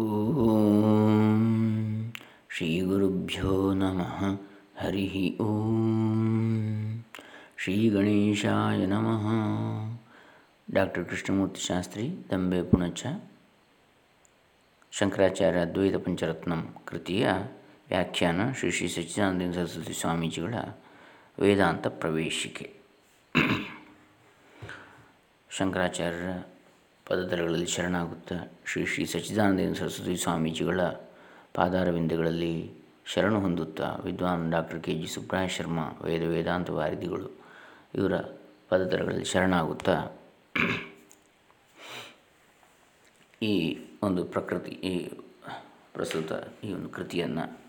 ಓಂ. ಶ್ರೀ ಗುರುಭ್ಯೋ ನಮಃ. ಹರಿ ಓಂ. ಶ್ರೀ ಗಣೇಶಾಯ ನಮಃ. ಡಾಕ್ಟರ್ ಕೃಷ್ಣಮೂರ್ತಿ ಶಾಸ್ತ್ರಿ, ದಂಬೆ ಪುಣಚ. ಶಂಕರಾಚಾರ್ಯ ಅದ್ವೈತ ಪಂಚರತ್ನಂ ಕೃತಿಯ ವ್ಯಾಖ್ಯಾನ ಶ್ರೀ ಶ್ರೀ ಸಚ್ಚಿದಾನಂದ ಸರಸ್ವತಿ ಸ್ವಾಮೀಜಿಗಳ ವೇದಾಂತ ಪ್ರವೇಶಿಕೆ. ಶಂಕರಾಚಾರ್ಯರ ಪದತಲಗಳಲ್ಲಿ ಶರಣಾಗುತ್ತಾ ಶ್ರೀ ಶ್ರೀ ಸಚ್ಚಿದಾನಂದ ಸರಸ್ವತಿ ಸ್ವಾಮೀಜಿಗಳ ಪಾದಾರವಿಂದಗಳಲ್ಲಿ ಶರಣ ಹೊಂದುತ್ತಾ ವಿದ್ವಾನ್ doctor K G Subraya Sharma, Veda Vedanta ವಾರಿದಿಗಳು ಇವರ ಪದತರಗಳಲ್ಲಿ ಶರಣಾಗುತ್ತಾ ಈ ಒಂದು ಪ್ರಕೃತಿ, ಈ ಪ್ರಸ್ತುತ ಈ ಒಂದು ಕೃತಿಯನ್ನು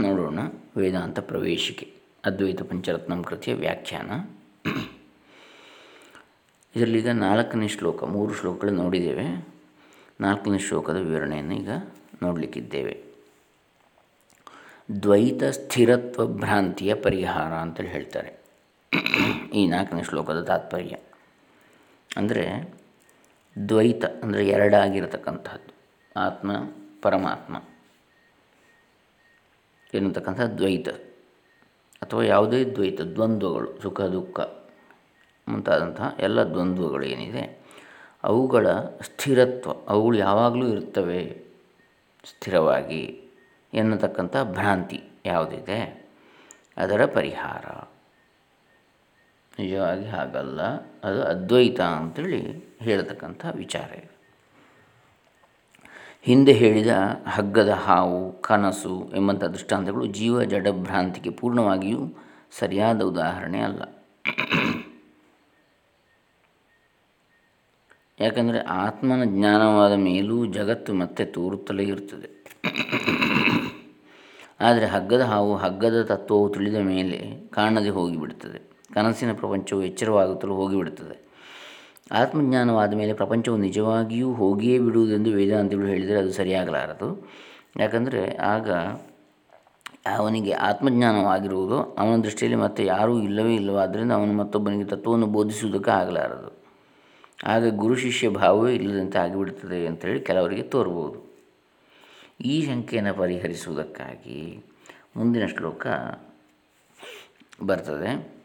ನೋಡೋಣ. ವೇದಾಂತ ಪ್ರವೇಶಿಕೆ, ಅದ್ವೈತ ಪಂಚರತ್ನಂ ಕೃತಿಯ ವ್ಯಾಖ್ಯಾನ. ಇದರಲ್ಲೀಗ ನಾಲ್ಕನೇ ಶ್ಲೋಕ, ಮೂರು ಶ್ಲೋಕಗಳು ನೋಡಿದ್ದೇವೆ. ನಾಲ್ಕನೇ ಶ್ಲೋಕದ ವಿವರಣೆಯನ್ನು ಈಗ ನೋಡಲಿಕ್ಕಿದ್ದೇವೆ. ದ್ವೈತ ಸ್ಥಿರತ್ವ ಭ್ರಾಂತಿಯ ಪರಿಹಾರ ಅಂತೇಳಿ ಹೇಳ್ತಾರೆ. ಈ ನಾಲ್ಕನೇ ಶ್ಲೋಕದ ತಾತ್ಪರ್ಯ. ಅಂದರೆ ದ್ವೈತ ಅಂದರೆ ಎರಡಾಗಿರತಕ್ಕಂಥದ್ದು ಆತ್ಮ, ಪರಮಾತ್ಮ. ಎನ್ನತಕ್ಕಂಥ ದ್ವೈತ. ಅಥವಾ ಯಾವುದೇ ದ್ವೈತ, ದ್ವಂದ್ವಗಳು, ಸುಖ, ದುಃಖ. ಮುಂತಾದಂತಹ ಎಲ್ಲ ದ್ವಂದ್ವಗಳು ಏನಿದೆ ಅವುಗಳ ಸ್ಥಿರತ್ವ, ಅವುಗಳು ಯಾವಾಗಲೂ ಇರ್ತವೆ ಸ್ಥಿರವಾಗಿ ಎನ್ನತಕ್ಕಂಥ ಭ್ರಾಂತಿ ಯಾವುದಿದೆ? ಅದರ ಪರಿಹಾರ. ನಿಜವಾಗಿ ಹಾಗಲ್ಲ. ಅದು ಅದ್ವೈತ ಅಂತೇಳಿ ಹೇಳತಕ್ಕಂಥ ವಿಚಾರ ಇದೆ. ಹಿಂದೆ ಹೇಳಿದ ಹಗ್ಗದ ಹಾವು, ಕನಸು ಎಂಬಂಥ ದೃಷ್ಟಾಂತಗಳು ಜೀವ ಜಡಭ್ರಾಂತಿಗೆ ಪೂರ್ಣವಾಗಿಯೂ ಸರಿಯಾದ ಉದಾಹರಣೆ ಅಲ್ಲ. ಯಾಕಂದರೆ ಆತ್ಮನ ಜ್ಞಾನವಾದ ಮೇಲೂ ಜಗತ್ತು ಮತ್ತೆ ತೋರುತ್ತಲೇ ಇರುತ್ತದೆ ಆದರೆ ಹಗ್ಗದ ಹಾವು ಹಗ್ಗದ ತತ್ವವು ತಿಳಿದ ಮೇಲೆ ಕಾಣದೆ ಹೋಗಿಬಿಡುತ್ತದೆ ಕನಸಿನ ಪ್ರಪಂಚವು ಎಚ್ಚರವಾಗುತ್ತಲೂ ಹೋಗಿಬಿಡುತ್ತದೆ ಆತ್ಮಜ್ಞಾನವಾದ ಮೇಲೆ ಪ್ರಪಂಚವು ನಿಜವಾಗಿಯೂ ಹೋಗಿಯೇ ಬಿಡುವುದೆಂದು ವೇದಾಂತಿಗಳು ಹೇಳಿದರೆ ಅದು ಸರಿಯಾಗಲಾರದು. ಯಾಕಂದರೆ ಆಗ ಅವನಿಗೆ ಆತ್ಮಜ್ಞಾನವಾಗಿರುವುದು, ಅವನ ದೃಷ್ಟಿಯಲ್ಲಿ ಮತ್ತೆ ಯಾರೂ ಇಲ್ಲವೇ ಇಲ್ಲವಾದ್ದರಿಂದ ಅವನು ಮತ್ತೊಬ್ಬನಿಗೆ ತತ್ವವನ್ನು ಬೋಧಿಸುವುದಕ್ಕೆ ಆಗಲಾರದು. ಆಗ ಗುರು ಶಿಷ್ಯ ಭಾವವೇ ಇಲ್ಲದಂತೆ ಆಗಿಬಿಡುತ್ತದೆ ಅಂತೇಳಿ ಕೆಲವರಿಗೆ ತೋರ್ಬೋದು. ಈ ಶಂಕೆಯನ್ನು ಪರಿಹರಿಸುವುದಕ್ಕಾಗಿ ಮುಂದಿನ ಶ್ಲೋಕ ಬರ್ತದೆ.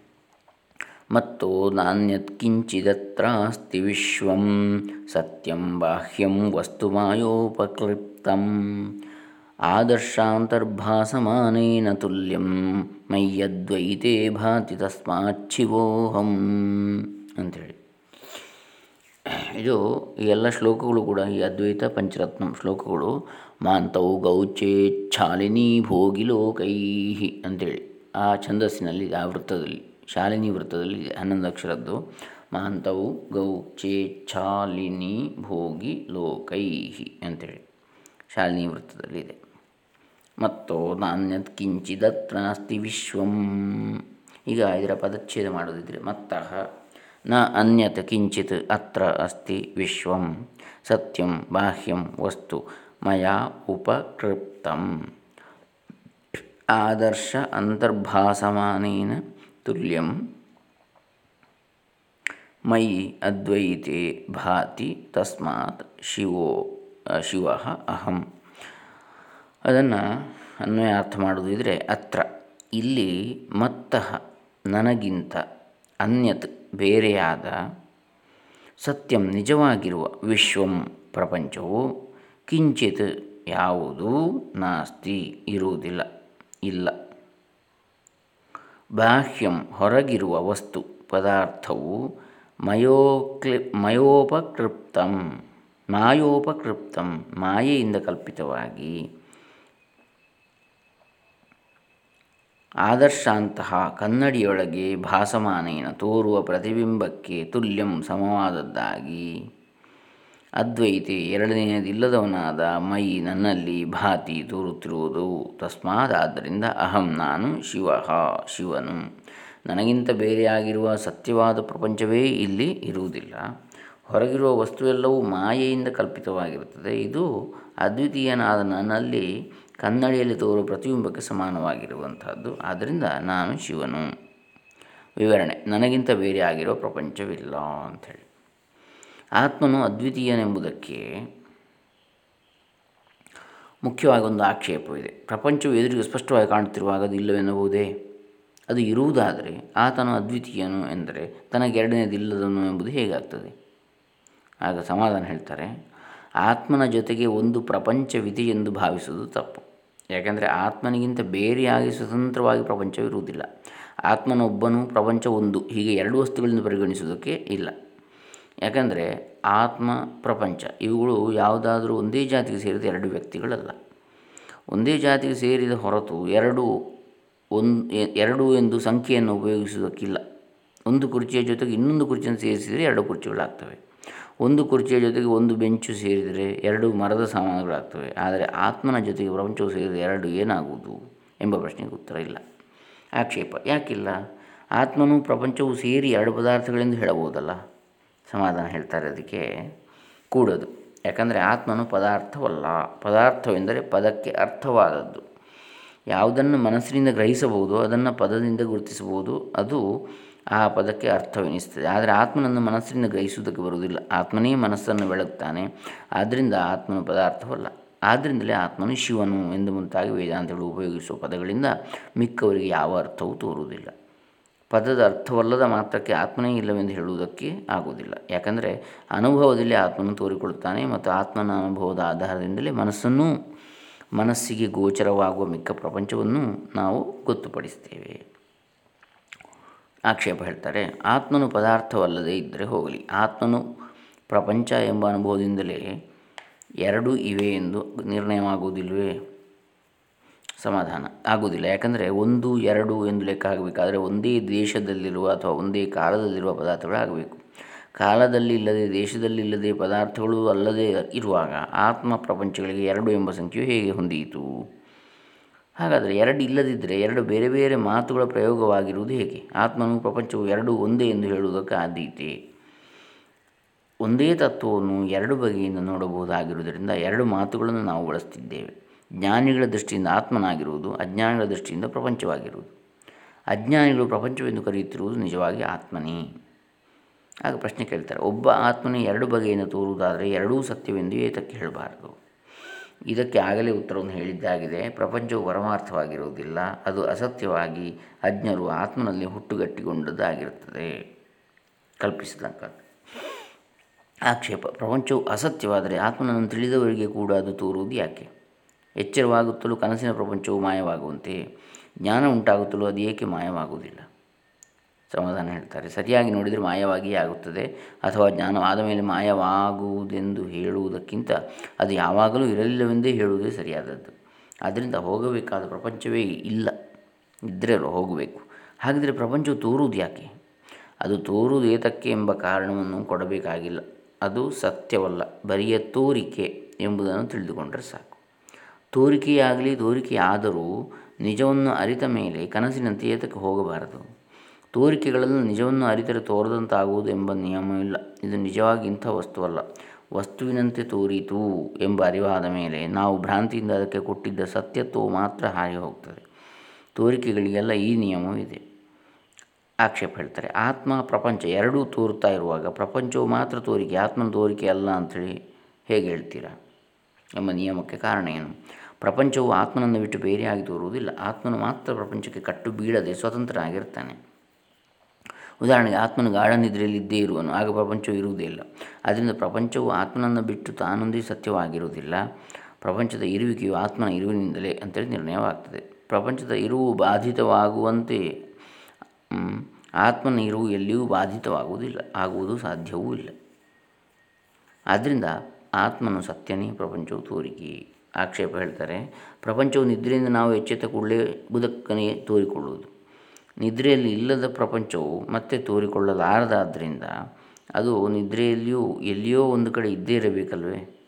ಮತ್ತು ನಾಣ್ಯತ್ ಕಿಂಚಿದತ್ರಾಸ್ತಿ ವಿಶ್ವಂ ಸತ್ಯಂ ಬಾಹ್ಯಂ ವಸ್ತು ಮಾಯೋಪಕ್ಲಿಪ್ತಂ ಆದರ್ಶಾಂತರ್ಭಾಸಮಾನೇನ ತುಲ್ಯಂ ಮಯ್ಯದ್ವೈತೆ ಭಾತಿ ತಸ್ಮಾಚ್ಛಿವೋಹಂ ಅಂಥೇಳಿ ಇದು ಈ ಎಲ್ಲ ಶ್ಲೋಕಗಳು ಕೂಡ ಈ ಅದ್ವೈತ ಪಂಚರತ್ನ ಶ್ಲೋಕಗಳು ಮಾಂತವು ಗೌಚೇಚ್ಛಾಲಿನಿ ಭೋಗಿ ಲೋಕೈಹಿ ಅಂತೇಳಿ. ಆ ಛಂದಸ್ಸಿನಲ್ಲಿ, ಆ ವೃತ್ತದಲ್ಲಿ, ಶಾಲಿನಿ ವೃತ್ತದಲ್ಲಿ ಹನ್ನೊಂದು ಅಕ್ಷರದ್ದು ಮಾಂತವು ಗೌಚೇಚ್ಛಾಲಿನಿ ಛಾಲಿನಿ ಭೋಗಿ ಲೋಕೈಹಿ ಅಂತೇಳಿ ಶಾಲಿನಿ ವೃತ್ತದಲ್ಲಿ ಇದೆ. ಮತ್ತು ನಾನ್ಯತ್ ಕಿಂಚಿದತ್ರ ನಾಸ್ತಿ ವಿಶ್ವಂ. ಈಗ ಇದರ ಪದಚ್ಛೇದ ಮಾಡೋದಿದ್ರೆ ಮತ್ತಃ ನ ಅನ್ಯತ್ ಕಿಂಚಿತ್ ಅತ್ರ ಅಸ್ತಿ ವಿಶ್ವಂ. ಸತ್ಯಂ ಬಾಹ್ಯಂ ವಸ್ತು ಮಯಾ ಉಪಕೃಪ್ತಂ ಆದರ್ಶ ಅಂತರ್ಭಾಸಮಾನೇನ ತುಲ್ಯಂ. ಮಯಿ ಅದ್ವೈತೆ ಭಾತಿ ತಸ್ಮಾತ್ ಶಿವೋ, ಶಿವ ಅಹಂ. ಅದನ್ನು ಅನ್ವಯ ಅರ್ಥ ಮಾಡುವುದಿದ್ರೆ ಅತ್ರ. ಇಲ್ಲಿ ಮತ್ತಃ ನನಗಿಂತ ಅನ್ಯತ್ ಬೇರೆಯಾದ ಸತ್ಯಂ ನಿಜವಾಗಿರುವ ವಿಶ್ವಂ ಪ್ರಪಂಚವು ಕಿಂಚಿತ್ ಯಾವುದೂ ನಾಸ್ತಿ ಇರುವುದಿಲ್ಲ, ಇಲ್ಲ. ಬಾಹ್ಯಂ ಹೊರಗಿರುವ ವಸ್ತು ಪದಾರ್ಥವು ಮಯೋಕ್ಲಿ, ಮಯೋಪಕೃಪ್ತಂ, ಮಾಯೋಪಕೃಪ್ತಂ, ಮಾಯೆಯಿಂದ ಕಲ್ಪಿತವಾಗಿ ಆದರ್ಶಾಂತಹ ಕನ್ನಡಿಯೊಳಗೆ ಭಾಸಮಾನೇನ ತೋರುವ ಪ್ರತಿಬಿಂಬಕ್ಕೆ ತುಲ್ಯಂ ಸಮವಾದದ್ದಾಗಿ. ಅದ್ವೈತೆ ಎರಡನೆಯದಿಲ್ಲದವನಾದ ಮೈ ನನ್ನಲ್ಲಿ ಭಾತಿ ತೋರುತ್ತಿರುವುದು. ತಸ್ಮಾದಾದ್ದರಿಂದ ಅಹಂ ನಾನು ಶಿವ ಶಿವನು. ನನಗಿಂತ ಬೇರೆಯಾಗಿರುವ ಸತ್ಯವಾದ ಪ್ರಪಂಚವೇ ಇಲ್ಲಿ ಇರುವುದಿಲ್ಲ. ಹೊರಗಿರುವ ವಸ್ತುವೆಲ್ಲವೂ ಮಾಯೆಯಿಂದ ಕಲ್ಪಿತವಾಗಿರುತ್ತದೆ. ಇದು ಅದ್ವಿತೀಯನಾದ ನನ್ನಲ್ಲಿ ಕನ್ನಡಿಯಲ್ಲಿ ತೋರುವ ಪ್ರತಿಬಿಂಬಕ್ಕೆ ಸಮಾನವಾಗಿರುವಂಥದ್ದು. ಆದ್ದರಿಂದ ನಾನು ಶಿವನು. ವಿವರಣೆ, ನನಗಿಂತ ಬೇರೆ ಆಗಿರುವ ಪ್ರಪಂಚವಿಲ್ಲ ಅಂಥೇಳಿ. ಆತ್ಮನು ಅದ್ವಿತೀಯನೆಂಬುದಕ್ಕೆ ಮುಖ್ಯವಾಗಿ ಒಂದು ಆಕ್ಷೇಪವಿದೆ. ಪ್ರಪಂಚವು ಎದುರಿಗೆ ಸ್ಪಷ್ಟವಾಗಿ ಕಾಣುತ್ತಿರುವಾಗ ಅದು ಇಲ್ಲವೆನ್ನಬಹುದೇ? ಅದು ಇರುವುದಾದರೆ ಆತನು ಅದ್ವಿತೀಯನು ಎಂದರೆ ತನಗೆ ಎರಡನೇದಿಲ್ಲದನು ಎಂಬುದು ಹೇಗಾಗ್ತದೆ? ಆಗ ಸಮಾಧಾನ ಹೇಳ್ತಾರೆ, ಆತ್ಮನ ಜೊತೆಗೆ ಒಂದು ಪ್ರಪಂಚವಿದೆ ಎಂದು ಭಾವಿಸುವುದು ತಪ್ಪು. ಯಾಕೆಂದರೆ ಆತ್ಮನಿಗಿಂತ ಬೇರೆಯಾಗಿ ಸ್ವತಂತ್ರವಾಗಿ ಪ್ರಪಂಚವಿರುವುದಿಲ್ಲ ಆತ್ಮನೊಬ್ಬನು ಪ್ರಪಂಚ ಒಂದು ಹೀಗೆ ಎರಡು ವಸ್ತುಗಳಿಂದ ಪರಿಗಣಿಸುವುದಕ್ಕೆ ಇಲ್ಲ. ಯಾಕಂದರೆ ಆತ್ಮ, ಪ್ರಪಂಚ, ಇವುಗಳು ಯಾವುದಾದರೂ ಒಂದೇ ಜಾತಿಗೆ ಸೇರಿದ ಎರಡು ವ್ಯಕ್ತಿಗಳಲ್ಲ. ಒಂದೇ ಜಾತಿಗೆ ಸೇರಿದ ಹೊರತು ಎರಡು ಒಂದು ಎರಡು ಎಂದು ಸಂಖ್ಯೆಯನ್ನು ಉಪಯೋಗಿಸುವುದಕ್ಕಿಲ್ಲ. ಒಂದು ಕುರ್ಚಿಯ ಜೊತೆಗೆ ಇನ್ನೊಂದು ಕುರ್ಚಿಯನ್ನು ಸೇರಿಸಿದರೆ ಎರಡು ಕುರ್ಚಿಗಳಾಗ್ತವೆ. ಒಂದು ಕುರ್ಚಿಯ ಜೊತೆಗೆ ಒಂದು ಬೆಂಚು ಸೇರಿದರೆ ಎರಡು ಮರದ ಸಾಮಾನುಗಳಾಗ್ತವೆ. ಆದರೆ ಆತ್ಮನ ಜೊತೆಗೆ ಪ್ರಪಂಚವು ಸೇರಿದರೆ ಎರಡು ಏನಾಗುವುದು ಎಂಬ ಪ್ರಶ್ನೆಗೆ ಉತ್ತರ ಇಲ್ಲ. ಆಕ್ಷೇಪ, ಯಾಕಿಲ್ಲ? ಆತ್ಮನು ಪ್ರಪಂಚವು ಸೇರಿ ಎರಡು ಪದಾರ್ಥಗಳೆಂದು ಹೇಳಬಹುದಲ್ಲ? ಸಮಾಧಾನ ಹೇಳ್ತಾರೆ ಅದಕ್ಕೆ ಕೂಡದು. ಯಾಕಂದರೆ ಆತ್ಮನು ಪದಾರ್ಥವಲ್ಲ. ಪದಾರ್ಥವೆಂದರೆ ಪದಕ್ಕೆ ಅರ್ಥವಾದದ್ದು. ಯಾವುದನ್ನು ಮನಸ್ಸಿನಿಂದ ಗ್ರಹಿಸಬಹುದು, ಅದನ್ನು ಪದದಿಂದ ಗುರುತಿಸಬಹುದು, ಅದು ಆ ಪದಕ್ಕೆ ಅರ್ಥವೆನಿಸ್ತದೆ ಆದರೆ ಆತ್ಮನನ್ನು ಮನಸ್ಸಿನಿಂದ ಗ್ರಹಿಸುವುದಕ್ಕೆ ಬರುವುದಿಲ್ಲ. ಆತ್ಮನೇ ಮನಸ್ಸನ್ನು ಬೆಳಗ್ತಾನೆ. ಆದ್ದರಿಂದ ಆತ್ಮನು ಪದಾರ್ಥವಲ್ಲ. ಆದ್ದರಿಂದಲೇ ಆತ್ಮನು ಶಿವನು ಎಂದು ಮುಂತಾಗಿ ವೇದಾಂತಗಳು ಉಪಯೋಗಿಸುವ ಪದಗಳಿಂದ ಮಿಕ್ಕವರಿಗೆ ಯಾವ ಅರ್ಥವೂ ತೋರುವುದಿಲ್ಲ. ಪದದ ಅರ್ಥವಲ್ಲದ ಮಾತ್ರಕ್ಕೆ ಆತ್ಮನೇ ಇಲ್ಲವೆಂದು ಹೇಳುವುದಕ್ಕೆ ಆಗುವುದಿಲ್ಲ. ಯಾಕಂದರೆ ಅನುಭವದಲ್ಲಿ ಆತ್ಮನು ತೋರಿಕೊಳ್ಳುತ್ತಾನೆ ಮತ್ತು ಆತ್ಮನ ಅನುಭವದ ಆಧಾರದಿಂದಲೇ ಮನಸ್ಸನ್ನು, ಮನಸ್ಸಿಗೆ ಗೋಚರವಾಗುವ ಮಿಕ್ಕ ಪ್ರಪಂಚವನ್ನು ನಾವು ಗೊತ್ತುಪಡಿಸ್ತೇವೆ ಆಕ್ಷೇಪ ಹೇಳ್ತಾರೆ, ಆತ್ಮನು ಪದಾರ್ಥವಲ್ಲದೆ ಇದ್ದರೆ ಹೋಗಲಿ. ಆತ್ಮನು ಪ್ರಪಂಚ ಎಂಬ ಅನುಭವದಿಂದಲೇ ಎರಡೂ ಇವೆ ಎಂದು ನಿರ್ಣಯವಾಗುವುದಿಲ್ಲವೇ? ಸಮಾಧಾನ. ಆಗುವುದಿಲ್ಲ. ಯಾಕಂದರೆ ಒಂದು, ಎರಡು ಎಂದು ಲೆಕ್ಕ ಆಗಬೇಕಾದರೆ ಒಂದೇ ದೇಶದಲ್ಲಿರುವ ಅಥವಾ ಒಂದೇ ಕಾಲದಲ್ಲಿರುವ ಪದಾರ್ಥಗಳು ಆಗಬೇಕು ಕಾಲದಲ್ಲಿ ಇಲ್ಲದೆ, ದೇಶದಲ್ಲಿ ಇಲ್ಲದೆ ಪದಾರ್ಥಗಳು ಅಲ್ಲದೆ ಇರುವಾಗ ಆತ್ಮ ಪ್ರಪಂಚಗಳಿಗೆ ಎರಡು ಎಂಬ ಸಂಖ್ಯೆಯು ಹೇಗೆ ಹೊಂದಿಯಿತು? ಹಾಗಾದರೆ ಎರಡು ಇಲ್ಲದಿದ್ದರೆ ಎರಡು ಬೇರೆ ಬೇರೆ ಮಾತುಗಳ ಪ್ರಯೋಗವಾಗಿರುವುದು ಹೇಗೆ? ಆತ್ಮನು ಪ್ರಪಂಚವು ಎರಡು ಒಂದೇ ಎಂದು ಹೇಳುವುದಕ್ಕೆ ಆದೀತೆ ಒಂದೇ ತತ್ವವನ್ನು ಎರಡು ಬಗೆಯಿಂದ ನೋಡಬಹುದಾಗಿರುವುದರಿಂದ ಎರಡು ಮಾತುಗಳನ್ನು ನಾವು ಬಳಸ್ತಿದ್ದೇವೆ. ಜ್ಞಾನಿಗಳ ದೃಷ್ಟಿಯಿಂದ ಆತ್ಮನಾಗಿರುವುದು, ಅಜ್ಞಾನಿಗಳ ದೃಷ್ಟಿಯಿಂದ ಪ್ರಪಂಚವಾಗಿರುವುದು. ಅಜ್ಞಾನಿಗಳು ಪ್ರಪಂಚವೆಂದು ಕರೆಯುತ್ತಿರುವುದು ನಿಜವಾಗಿ ಆತ್ಮನೇ. ಆಗ ಪ್ರಶ್ನೆ ಕೇಳ್ತಾರೆ, ಒಬ್ಬ ಆತ್ಮನೇ ಎರಡು ಬಗೆಯಿಂದ ತೋರುವುದಾದರೆ ಎರಡೂ ಸತ್ಯವೆಂದು ಏತಕ್ಕೆ ಹೇಳಬಾರದು? ಇದಕ್ಕೆ ಆಗಲೇ ಉತ್ತರವನ್ನು ಹೇಳಿದ್ದಾಗಿದೆ. ಪ್ರಪಂಚವು ಪರಮಾರ್ಥವಾಗಿರುವುದಿಲ್ಲ. ಅದು ಅಸತ್ಯವಾಗಿ ಅಜ್ಞರು ಆತ್ಮನಲ್ಲಿ ಹುಟ್ಟುಗಟ್ಟಿಕೊಂಡದ್ದಾಗಿರುತ್ತದೆ. ಕಲ್ಪಿಸಿದಂಕ ಆಕ್ಷೇಪ. ಪ್ರಪಂಚವು ಅಸತ್ಯವಾದರೆ ಆತ್ಮನನ್ನು ತಿಳಿದವರಿಗೆ ಕೂಡ ಅದು ತೋರುವುದು ಯಾಕೆ? ಎಚ್ಚರವಾಗುತ್ತಲೂ ಕನಸಿನ ಪ್ರಪಂಚವು ಮಾಯವಾಗುವಂತೆ. ಜ್ಞಾನ ಉಂಟಾಗುತ್ತಲೂ ಅದು ಏಕೆ ಮಾಯವಾಗುವುದಿಲ್ಲ? ಸಮಾಧಾನ ಹೇಳ್ತಾರೆ. ಸರಿಯಾಗಿ ನೋಡಿದರೆ ಮಾಯವಾಗಿಯೇ ಆಗುತ್ತದೆ. ಅಥವಾ ಜ್ಞಾನವಾದ ಮೇಲೆ ಮಾಯವಾಗುವುದೆಂದು ಹೇಳುವುದಕ್ಕಿಂತ ಅದು ಯಾವಾಗಲೂ ಇರಲಿಲ್ಲವೆಂದೇ ಹೇಳುವುದೇ ಸರಿಯಾದದ್ದು. ಅದರಿಂದ ಹೋಗಬೇಕಾದ ಪ್ರಪಂಚವೇ ಇಲ್ಲ. ಇದ್ದರೆ ಹೋಗಬೇಕು. ಹಾಗಿದ್ದರೆ ಪ್ರಪಂಚವು ತೋರುವುದು ಯಾಕೆ? ಅದು ತೋರುವುದು ಏತಕ್ಕೆ ಎಂಬ ಕಾರಣವನ್ನು ಕೊಡಬೇಕಾಗಿಲ್ಲ. ಅದು ಸತ್ಯವಲ್ಲ, ಬರಿಯ ತೋರಿಕೆ ಎಂಬುದನ್ನು ತಿಳಿದುಕೊಂಡರೆ ಸಾಕು. ತೋರಿಕೆಯಾಗಲಿ, ತೋರಿಕೆಯಾದರೂ ನಿಜವನ್ನು ಅರಿತ ಮೇಲೆ ಕನಸಿನಂತೆ ಏತಕ್ಕೆ ಹೋಗಬಾರದು? ತೋರಿಕೆಗಳನ್ನು ನಿಜವನ್ನು ಅರಿತರೆ ತೋರದಂತಾಗುವುದು ಎಂಬ ನಿಯಮವಿಲ್ಲ. ಇದು ನಿಜವಾಗಿ ಇಂಥ ವಸ್ತುವಲ್ಲ. ವಸ್ತುವಿನಂತೆ ತೋರಿತು ಎಂಬ ಅರಿವಾದ ಮೇಲೆ ನಾವು ಭ್ರಾಂತಿಯಿಂದ ಅದಕ್ಕೆ ಕೊಟ್ಟಿದ್ದ ಸತ್ಯತ್ವವು ಮಾತ್ರ ಹಾರಿ ಹೋಗ್ತದೆ. ತೋರಿಕೆಗಳಿಗೆಲ್ಲ ಈ ನಿಯಮವಿದೆ ಆಕ್ಷೇಪ ಹೇಳ್ತಾರೆ, ಆತ್ಮ ಪ್ರಪಂಚ ಎರಡೂ ತೋರುತ್ತಾ ಇರುವಾಗ ಪ್ರಪಂಚವು ಮಾತ್ರ ತೋರಿಕೆ, ಆತ್ಮನ ತೋರಿಕೆ ಅಲ್ಲ ಅಂಥೇಳಿ ಹೇಗೆ ಹೇಳ್ತೀರಾ ಎಂಬ ನಿಯಮಕ್ಕೆ ಕಾರಣ ಏನು? ಪ್ರಪಂಚವು ಆತ್ಮನನ್ನು ಬಿಟ್ಟು ಬೇರೆಯಾಗಿ ತೋರುವುದಿಲ್ಲ. ಆತ್ಮನು ಮಾತ್ರ ಪ್ರಪಂಚಕ್ಕೆ ಕಟ್ಟು ಬೀಳದೆ ಸ್ವತಂತ್ರ ಆಗಿರ್ತಾನೆ ಉದಾಹರಣೆಗೆ ಆತ್ಮನು ಗಾಢ ನಿದ್ರೆಯಲ್ಲಿದ್ದೇ ಇರುವನು, ಆಗ ಪ್ರಪಂಚವು ಇರುವುದೇ ಇಲ್ಲ ಆದ್ದರಿಂದ ಪ್ರಪಂಚವು ಆತ್ಮನನ್ನು ಬಿಟ್ಟು ತಾನೊಂದೇ ಸತ್ಯವಾಗಿರುವುದಿಲ್ಲ. ಪ್ರಪಂಚದ ಇರುವಿಕೆಯು ಆತ್ಮನ ಇರುವಿನಿಂದಲೇ ಅಂತೇಳಿ ನಿರ್ಣಯವಾಗ್ತದೆ. ಪ್ರಪಂಚದ ಇರುವು ಬಾಧಿತವಾಗುವಂತೆ ಆತ್ಮನ ಇರುವು ಎಲ್ಲಿಯೂ ಬಾಧಿತವಾಗುವುದಿಲ್ಲ, ಆಗುವುದು ಸಾಧ್ಯವೂ ಇಲ್ಲ. ಆದ್ದರಿಂದ ಆತ್ಮನು ಸತ್ಯನೇ, ಪ್ರಪಂಚವು ತೋರಿಕೆ. ಆಕ್ಷೇಪ ಹೇಳ್ತಾರೆ, ಪ್ರಪಂಚವು ನಿದ್ರೆಯಿಂದ ನಾವು ಎಚ್ಚೆತ್ತ ಕೂಡಲೇ ಬುದಕ್ಕನೇ ತೋರಿಕೊಳ್ಳುವುದು. ನಿದ್ರೆಯಲ್ಲಿ ಇಲ್ಲದ ಪ್ರಪಂಚವು ಮತ್ತೆ ತೋರಿಕೊಳ್ಳಲಾರದಾದ್ದರಿಂದ ಅದು ನಿದ್ರೆಯಲ್ಲಿಯೂ ಎಲ್ಲಿಯೋ ಒಂದು ಕಡೆ ಇದ್ದೇ ಇರಬೇಕಲ್ವೇ?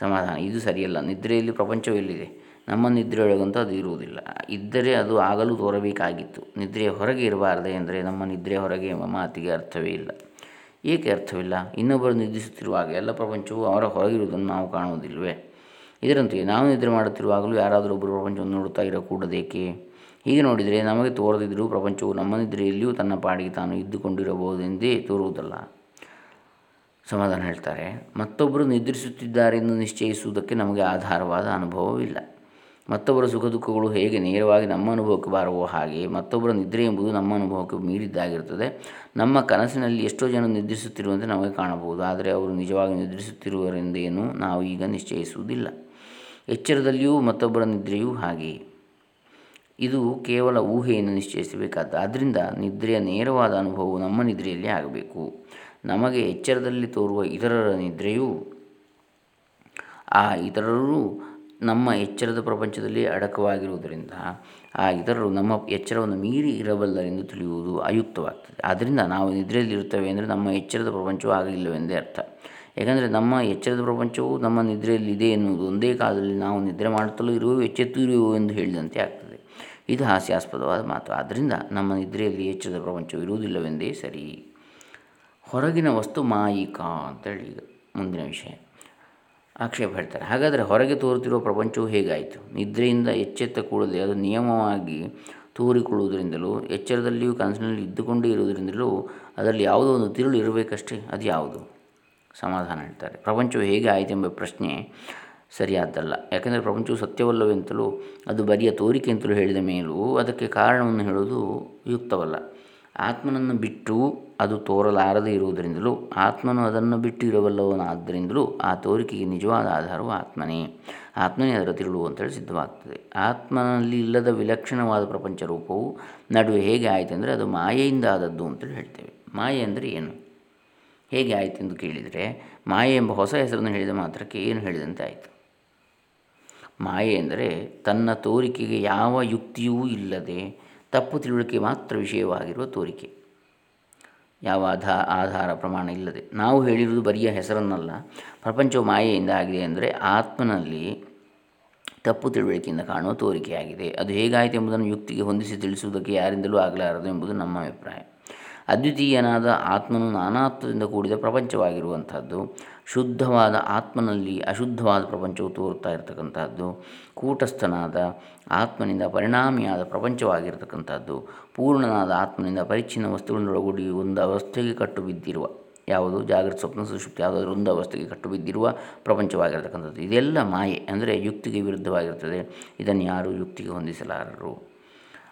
ಸಮಾಧಾನ. ಇದು ಸರಿಯಲ್ಲ. ನಿದ್ರೆಯಲ್ಲಿ ಪ್ರಪಂಚವು ಎಲ್ಲಿದೆ? ನಮ್ಮ ನಿದ್ರೆಯೊಳಗಂತೂ ಅದು ಇರುವುದಿಲ್ಲ. ಇದ್ದರೆ ಅದು ಆಗಲೂ ತೋರಬೇಕಾಗಿತ್ತು. ನಿದ್ರೆಯ ಹೊರಗೆ ಇರಬಾರದೆ ಎಂದರೆ ನಮ್ಮ ನಿದ್ರೆಯ ಹೊರಗೆ ಎಂಬ ಮಾತಿಗೆ ಅರ್ಥವೇ ಇಲ್ಲ. ಏಕೆ ಅರ್ಥವಿಲ್ಲ? ಇನ್ನೊಬ್ಬರು ನಿದ್ರಿಸುತ್ತಿರುವಾಗ ಎಲ್ಲ ಪ್ರಪಂಚವು ಅವರ ಹೊರಗಿರುವುದನ್ನು ನಾವು ಕಾಣುವುದಿಲ್ಲವೇ? ಇದರಂತೆಯೇ, ನಾವು ನಿದ್ರೆ ಮಾಡುತ್ತಿರುವಾಗಲೂ ಯಾರಾದರೂ ಒಬ್ಬರು ಪ್ರಪಂಚವನ್ನು ನೋಡುತ್ತಾ ಇರಕೂಡದೇಕೆ? ಹೀಗೆ ನೋಡಿದರೆ ನಮಗೆ ತೋರದಿದ್ದರೂ ಪ್ರಪಂಚವು ನಮ್ಮ ನಿದ್ರೆಯಲ್ಲಿಯೂ ತನ್ನ ಪಾಡಿಗೆ ತಾನು ಇದ್ದುಕೊಂಡಿರಬಹುದೆಂದೇ ತೋರುವುದಲ್ಲ. ಸಮಾಧಾನ ಹೇಳ್ತಾರೆ, ಮತ್ತೊಬ್ಬರು ನಿದ್ರಿಸುತ್ತಿದ್ದಾರೆಂದು ನಿಶ್ಚಯಿಸುವುದಕ್ಕೆ ನಮಗೆ ಆಧಾರವಾದ ಅನುಭವವಿಲ್ಲ. ಮತ್ತೊಬ್ಬರ ಸುಖ ದುಃಖಗಳು ಹೇಗೆ ನೇರವಾಗಿ ನಮ್ಮ ಅನುಭವಕ್ಕೆ ಬಾರವೋ ಹಾಗೆ ಮತ್ತೊಬ್ಬರ ನಿದ್ರೆ ಎಂಬುದು ನಮ್ಮ ಅನುಭವಕ್ಕೆ ಮೀರಿದ್ದಾಗಿರುತ್ತದೆ. ನಮ್ಮ ಕನಸಿನಲ್ಲಿ ಎಷ್ಟೋ ಜನ ನಿದ್ರಿಸುತ್ತಿರುವಂತೆ ನಮಗೆ ಕಾಣಬಹುದು, ಆದರೆ ಅವರು ನಿಜವಾಗಿ ನಿದ್ರಿಸುತ್ತಿರುವರೆಂದೇನು ನಾವು ಈಗ ನಿಶ್ಚಯಿಸುವುದಿಲ್ಲ. ಎಚ್ಚರದಲ್ಲಿಯೂ ಮತ್ತೊಬ್ಬರ ನಿದ್ರೆಯೂ ಹಾಗೆಯೇ. ಇದು ಕೇವಲ ಊಹೆಯನ್ನು ನಿಶ್ಚಯಿಸಬೇಕಾದ ಆದ್ದರಿಂದ ನಿದ್ರೆಯ ನೇರವಾದ ಅನುಭವವು ನಮ್ಮ ನಿದ್ರೆಯಲ್ಲಿ ಆಗಬೇಕು. ನಮಗೆ ಎಚ್ಚರದಲ್ಲಿ ತೋರುವ ಇತರರ ನಿದ್ರೆಯು, ಆ ಇತರರು ನಮ್ಮ ಎಚ್ಚರದ ಪ್ರಪಂಚದಲ್ಲಿ ಅಡಕವಾಗಿರುವುದರಿಂದ ಆ ಇತರರು ನಮ್ಮ ಎಚ್ಚರವನ್ನು ಮೀರಿ ಇರಬಲ್ಲರೆಂದು ತಿಳಿಯುವುದು ಅಯುಕ್ತವಾಗ್ತದೆ. ಆದ್ದರಿಂದ ನಾವು ನಿದ್ರೆಯಲ್ಲಿರುತ್ತೇವೆ ಅಂದರೆ ನಮ್ಮ ಎಚ್ಚರದ ಪ್ರಪಂಚವೂ ಆಗಲಿಲ್ಲವೆಂದೇ ಅರ್ಥ. ಯಾಕಂದರೆ ನಮ್ಮ ಎಚ್ಚರದ ಪ್ರಪಂಚವು ನಮ್ಮ ನಿದ್ರೆಯಲ್ಲಿದೆ ಎನ್ನುವುದು ಒಂದೇ ಕಾಲದಲ್ಲಿ ನಾವು ನಿದ್ರೆ ಮಾಡುತ್ತಲೂ ಇರುವೆವು, ಎಚ್ಚೆತ್ತೂ ಇರುವೆವು ಎಂದು ಹೇಳಿದಂತೆ ಆಗ್ತದೆ. ಇದು ಹಾಸ್ಯಾಸ್ಪದವಾದ ಮಾತು. ಆದ್ದರಿಂದ ನಮ್ಮ ನಿದ್ರೆಯಲ್ಲಿ ಎಚ್ಚರದ ಪ್ರಪಂಚವು ಇರುವುದಿಲ್ಲವೆಂದೇ ಸರಿ. ಹೊರಗಿನ ವಸ್ತು ಮಾಯಿಕ ಅಂತೇಳಿ ಈಗ ಮುಂದಿನ ವಿಷಯ. ಆಕ್ಷೇಪ ಹೇಳ್ತಾರೆ. ಹಾಗಾದರೆ ಹೊರಗೆ ತೋರುತ್ತಿರುವ ಪ್ರಪಂಚವು ಹೇಗಾಯಿತು? ನಿದ್ರೆಯಿಂದ ಎಚ್ಚೆತ್ತ ಕೂಡಲೇ ಅದು ನಿಯಮವಾಗಿ ತೋರಿಕೊಳ್ಳುವುದರಿಂದಲೂ, ಎಚ್ಚರದಲ್ಲಿಯೂ ಕನಸಿನಲ್ಲಿ ಇದ್ದುಕೊಂಡೇ ಇರುವುದರಿಂದಲೂ, ಅದರಲ್ಲಿ ಯಾವುದೋ ಒಂದು ತಿರುಳು ಇರಬೇಕಷ್ಟೇ? ಅದು ಯಾವುದು? ಸಮಾಧಾನ ಹೇಳ್ತಾರೆ. ಪ್ರಪಂಚವು ಹೇಗೆ ಆಯಿತು ಎಂಬ ಪ್ರಶ್ನೆ ಸರಿಯಾದ್ದಲ್ಲ ಯಾಕೆಂದರೆ ಪ್ರಪಂಚವು ಸತ್ಯವಲ್ಲವೆಂತಲೂ, ಅದು ಬರಿಯ ತೋರಿಕೆ ಅಂತಲೂ ಹೇಳಿದ ಮೇಲೂ ಅದಕ್ಕೆ ಕಾರಣವನ್ನು ಹೇಳುವುದು ಯುಕ್ತವಲ್ಲ. ಆತ್ಮನನ್ನು ಬಿಟ್ಟು ಅದು ತೋರಲಾರದೇ ಇರುವುದರಿಂದಲೂ, ಆತ್ಮನು ಅದನ್ನು ಬಿಟ್ಟು ಇರಬಲ್ಲವನಾದ್ದರಿಂದಲೂ ಆ ತೋರಿಕೆಗೆ ನಿಜವಾದ ಆಧಾರವು ಆತ್ಮನೇ. ಆತ್ಮನೇ ಅದರ ತಿರುಳು ಅಂತೇಳಿ ಸಿದ್ಧವಾಗ್ತದೆ. ಆತ್ಮನಲ್ಲಿ ಇಲ್ಲದ ವಿಲಕ್ಷಣವಾದ ಪ್ರಪಂಚ ರೂಪವು ನಡುವೆ ಹೇಗೆ ಆಯಿತು ಅಂದರೆ ಅದು ಮಾಯೆಯಿಂದ ಆದದ್ದು ಅಂತೇಳಿ ಹೇಳ್ತೇವೆ. ಮಾಯೆ ಅಂದರೆ ಏನು? ಹೇಗೆ ಆಯಿತು ಎಂದು ಕೇಳಿದರೆ, ಮಾಯೆ ಎಂಬ ಹೊಸ ಹೆಸರನ್ನು ಹೇಳಿದ ಮಾತ್ರಕ್ಕೆ ಏನು ಹೇಳಿದಂತೆ ಆಯಿತು? ಮಾಯೆ ಎಂದರೆ ತನ್ನ ತೋರಿಕೆಗೆ ಯಾವ ಯುಕ್ತಿಯೂ ಇಲ್ಲದೆ ತಪ್ಪು ತಿಳುವಳಿಕೆ ಮಾತ್ರ ವಿಷಯವಾಗಿರುವ ತೋರಿಕೆ. ಯಾವ ಆಧಾ, ಆಧಾರ ಪ್ರಮಾಣ ಇಲ್ಲದೆ. ನಾವು ಹೇಳಿರುವುದು ಬರಿಯ ಹೆಸರನ್ನಲ್ಲ. ಪ್ರಪಂಚವು ಮಾಯೆಯಿಂದ ಆಗಿದೆ ಅಂದರೆ ಆತ್ಮನಲ್ಲಿ ತಪ್ಪು ತಿಳುವಳಿಕೆಯಿಂದ ಕಾಣುವ ತೋರಿಕೆಯಾಗಿದೆ. ಅದು ಹೇಗಾಯಿತು ಎಂಬುದನ್ನು ಯುಕ್ತಿಗೆ ಹೊಂದಿಸಿ ತಿಳಿಸುವುದಕ್ಕೆ ಯಾರಿಂದಲೂ ಆಗಲಾರದು ಎಂಬುದು ನಮ್ಮ ಅಭಿಪ್ರಾಯ. ಅದ್ವಿತೀಯನಾದ ಆತ್ಮನು ನಾನಾತ್ವದಿಂದ ಕೂಡಿದ ಪ್ರಪಂಚವಾಗಿರುವಂಥದ್ದು. ಶುದ್ಧವಾದ ಆತ್ಮನಲ್ಲಿ ಅಶುದ್ಧವಾದ ಪ್ರಪಂಚವು ತೋರುತ್ತಾ ಇರತಕ್ಕಂಥದ್ದು ಕೂಟಸ್ಥನಾದ ಆತ್ಮನಿಂದ ಪರಿಣಾಮಿಯಾದ ಪ್ರಪಂಚವಾಗಿರತಕ್ಕಂಥದ್ದು ಪೂರ್ಣನಾದ ಆತ್ಮನಿಂದ ಪರಿಚ್ಛಿನ್ನ ವಸ್ತುಗಳನ್ನೊಳಗೂಡಿ ಒಂದು ಅವಸ್ಥೆಗೆ ಕಟ್ಟು ಬಿದ್ದಿರುವ ಯಾವುದು? ಜಾಗೃತ ಸ್ವಪ್ನ ಸುಷುಪ್ತಿ ಯಾವುದಾದ್ರೂ ಒಂದು ಅವಸ್ಥೆಗೆ ಕಟ್ಟು ಬಿದ್ದಿರುವ ಪ್ರಪಂಚವಾಗಿರತಕ್ಕಂಥದ್ದು. ಇದೆಲ್ಲ ಮಾಯೆ, ಅಂದರೆ ಯುಕ್ತಿಗೆ ವಿರುದ್ಧವಾಗಿರುತ್ತದೆ ಇದನ್ನು ಯಾರೂ ಯುಕ್ತಿಗೆ ಹೊಂದಿಸಲಾರರು.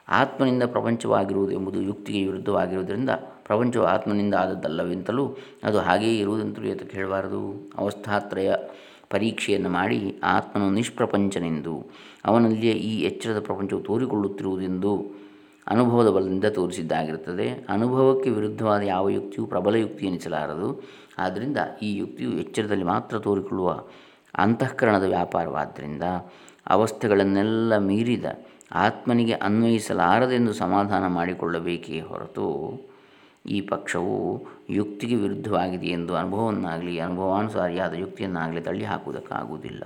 ಆತ್ಮನಿಂದ ಪ್ರಪಂಚವಾಗಿರುವುದು ಎಂಬುದು ಯುಕ್ತಿಗೆ ವಿರುದ್ಧವಾಗಿರುವುದರಿಂದ ಪ್ರಪಂಚವು ಆತ್ಮನಿಂದ ಆದದ್ದಲ್ಲವೆಂತಲೂ ಅದು ಹಾಗೆಯೇ ಇರುವುದಂತಲೂ ಏತಕ್ಕೆ ಹೇಳಬಾರದು ಅವಸ್ಥಾತ್ರಯ ಪರೀಕ್ಷೆಯನ್ನು ಮಾಡಿ ಆತ್ಮನು ನಿಷ್ಪ್ರಪಂಚನೆಂದು, ಅವನಲ್ಲಿಯೇ ಈ ಎಚ್ಚರದ ಪ್ರಪಂಚವು ತೋರಿಕೊಳ್ಳುತ್ತಿರುವುದೆಂದು ಅನುಭವದ ಬಲದಿಂದ ತೋರಿಸಿದ್ದಾಗಿರುತ್ತದೆ. ಅನುಭವಕ್ಕೆ ವಿರುದ್ಧವಾದ ಯಾವ ಯುಕ್ತಿಯು ಪ್ರಬಲ ಯುಕ್ತಿ ಎನಿಸಲಾರದು. ಆದ್ದರಿಂದ ಈ ಯುಕ್ತಿಯು ಎಚ್ಚರದಲ್ಲಿ ಮಾತ್ರ ತೋರಿಕೊಳ್ಳುವ ಅಂತಃಕರಣದ ವ್ಯಾಪಾರವಾದ್ದರಿಂದ ಅವಸ್ಥೆಗಳನ್ನೆಲ್ಲ ಮೀರಿದ ಆತ್ಮನಿಗೆ ಅನ್ವಯಿಸಲಾರದೆಂದು ಸಮಾಧಾನ ಮಾಡಿಕೊಳ್ಳಬೇಕೇ ಹೊರತು ಈ ಪಕ್ಷವು ಯುಕ್ತಿಗೆ ವಿರುದ್ಧವಾಗಿದೆ ಎಂದು ಅನುಭವವನ್ನಾಗಲಿ ಅನುಭವಾನುಸಾರಿಯಾದ ಯುಕ್ತಿಯನ್ನಾಗಲಿ ತಳ್ಳಿ ಹಾಕುವುದಕ್ಕಾಗುವುದಿಲ್ಲ.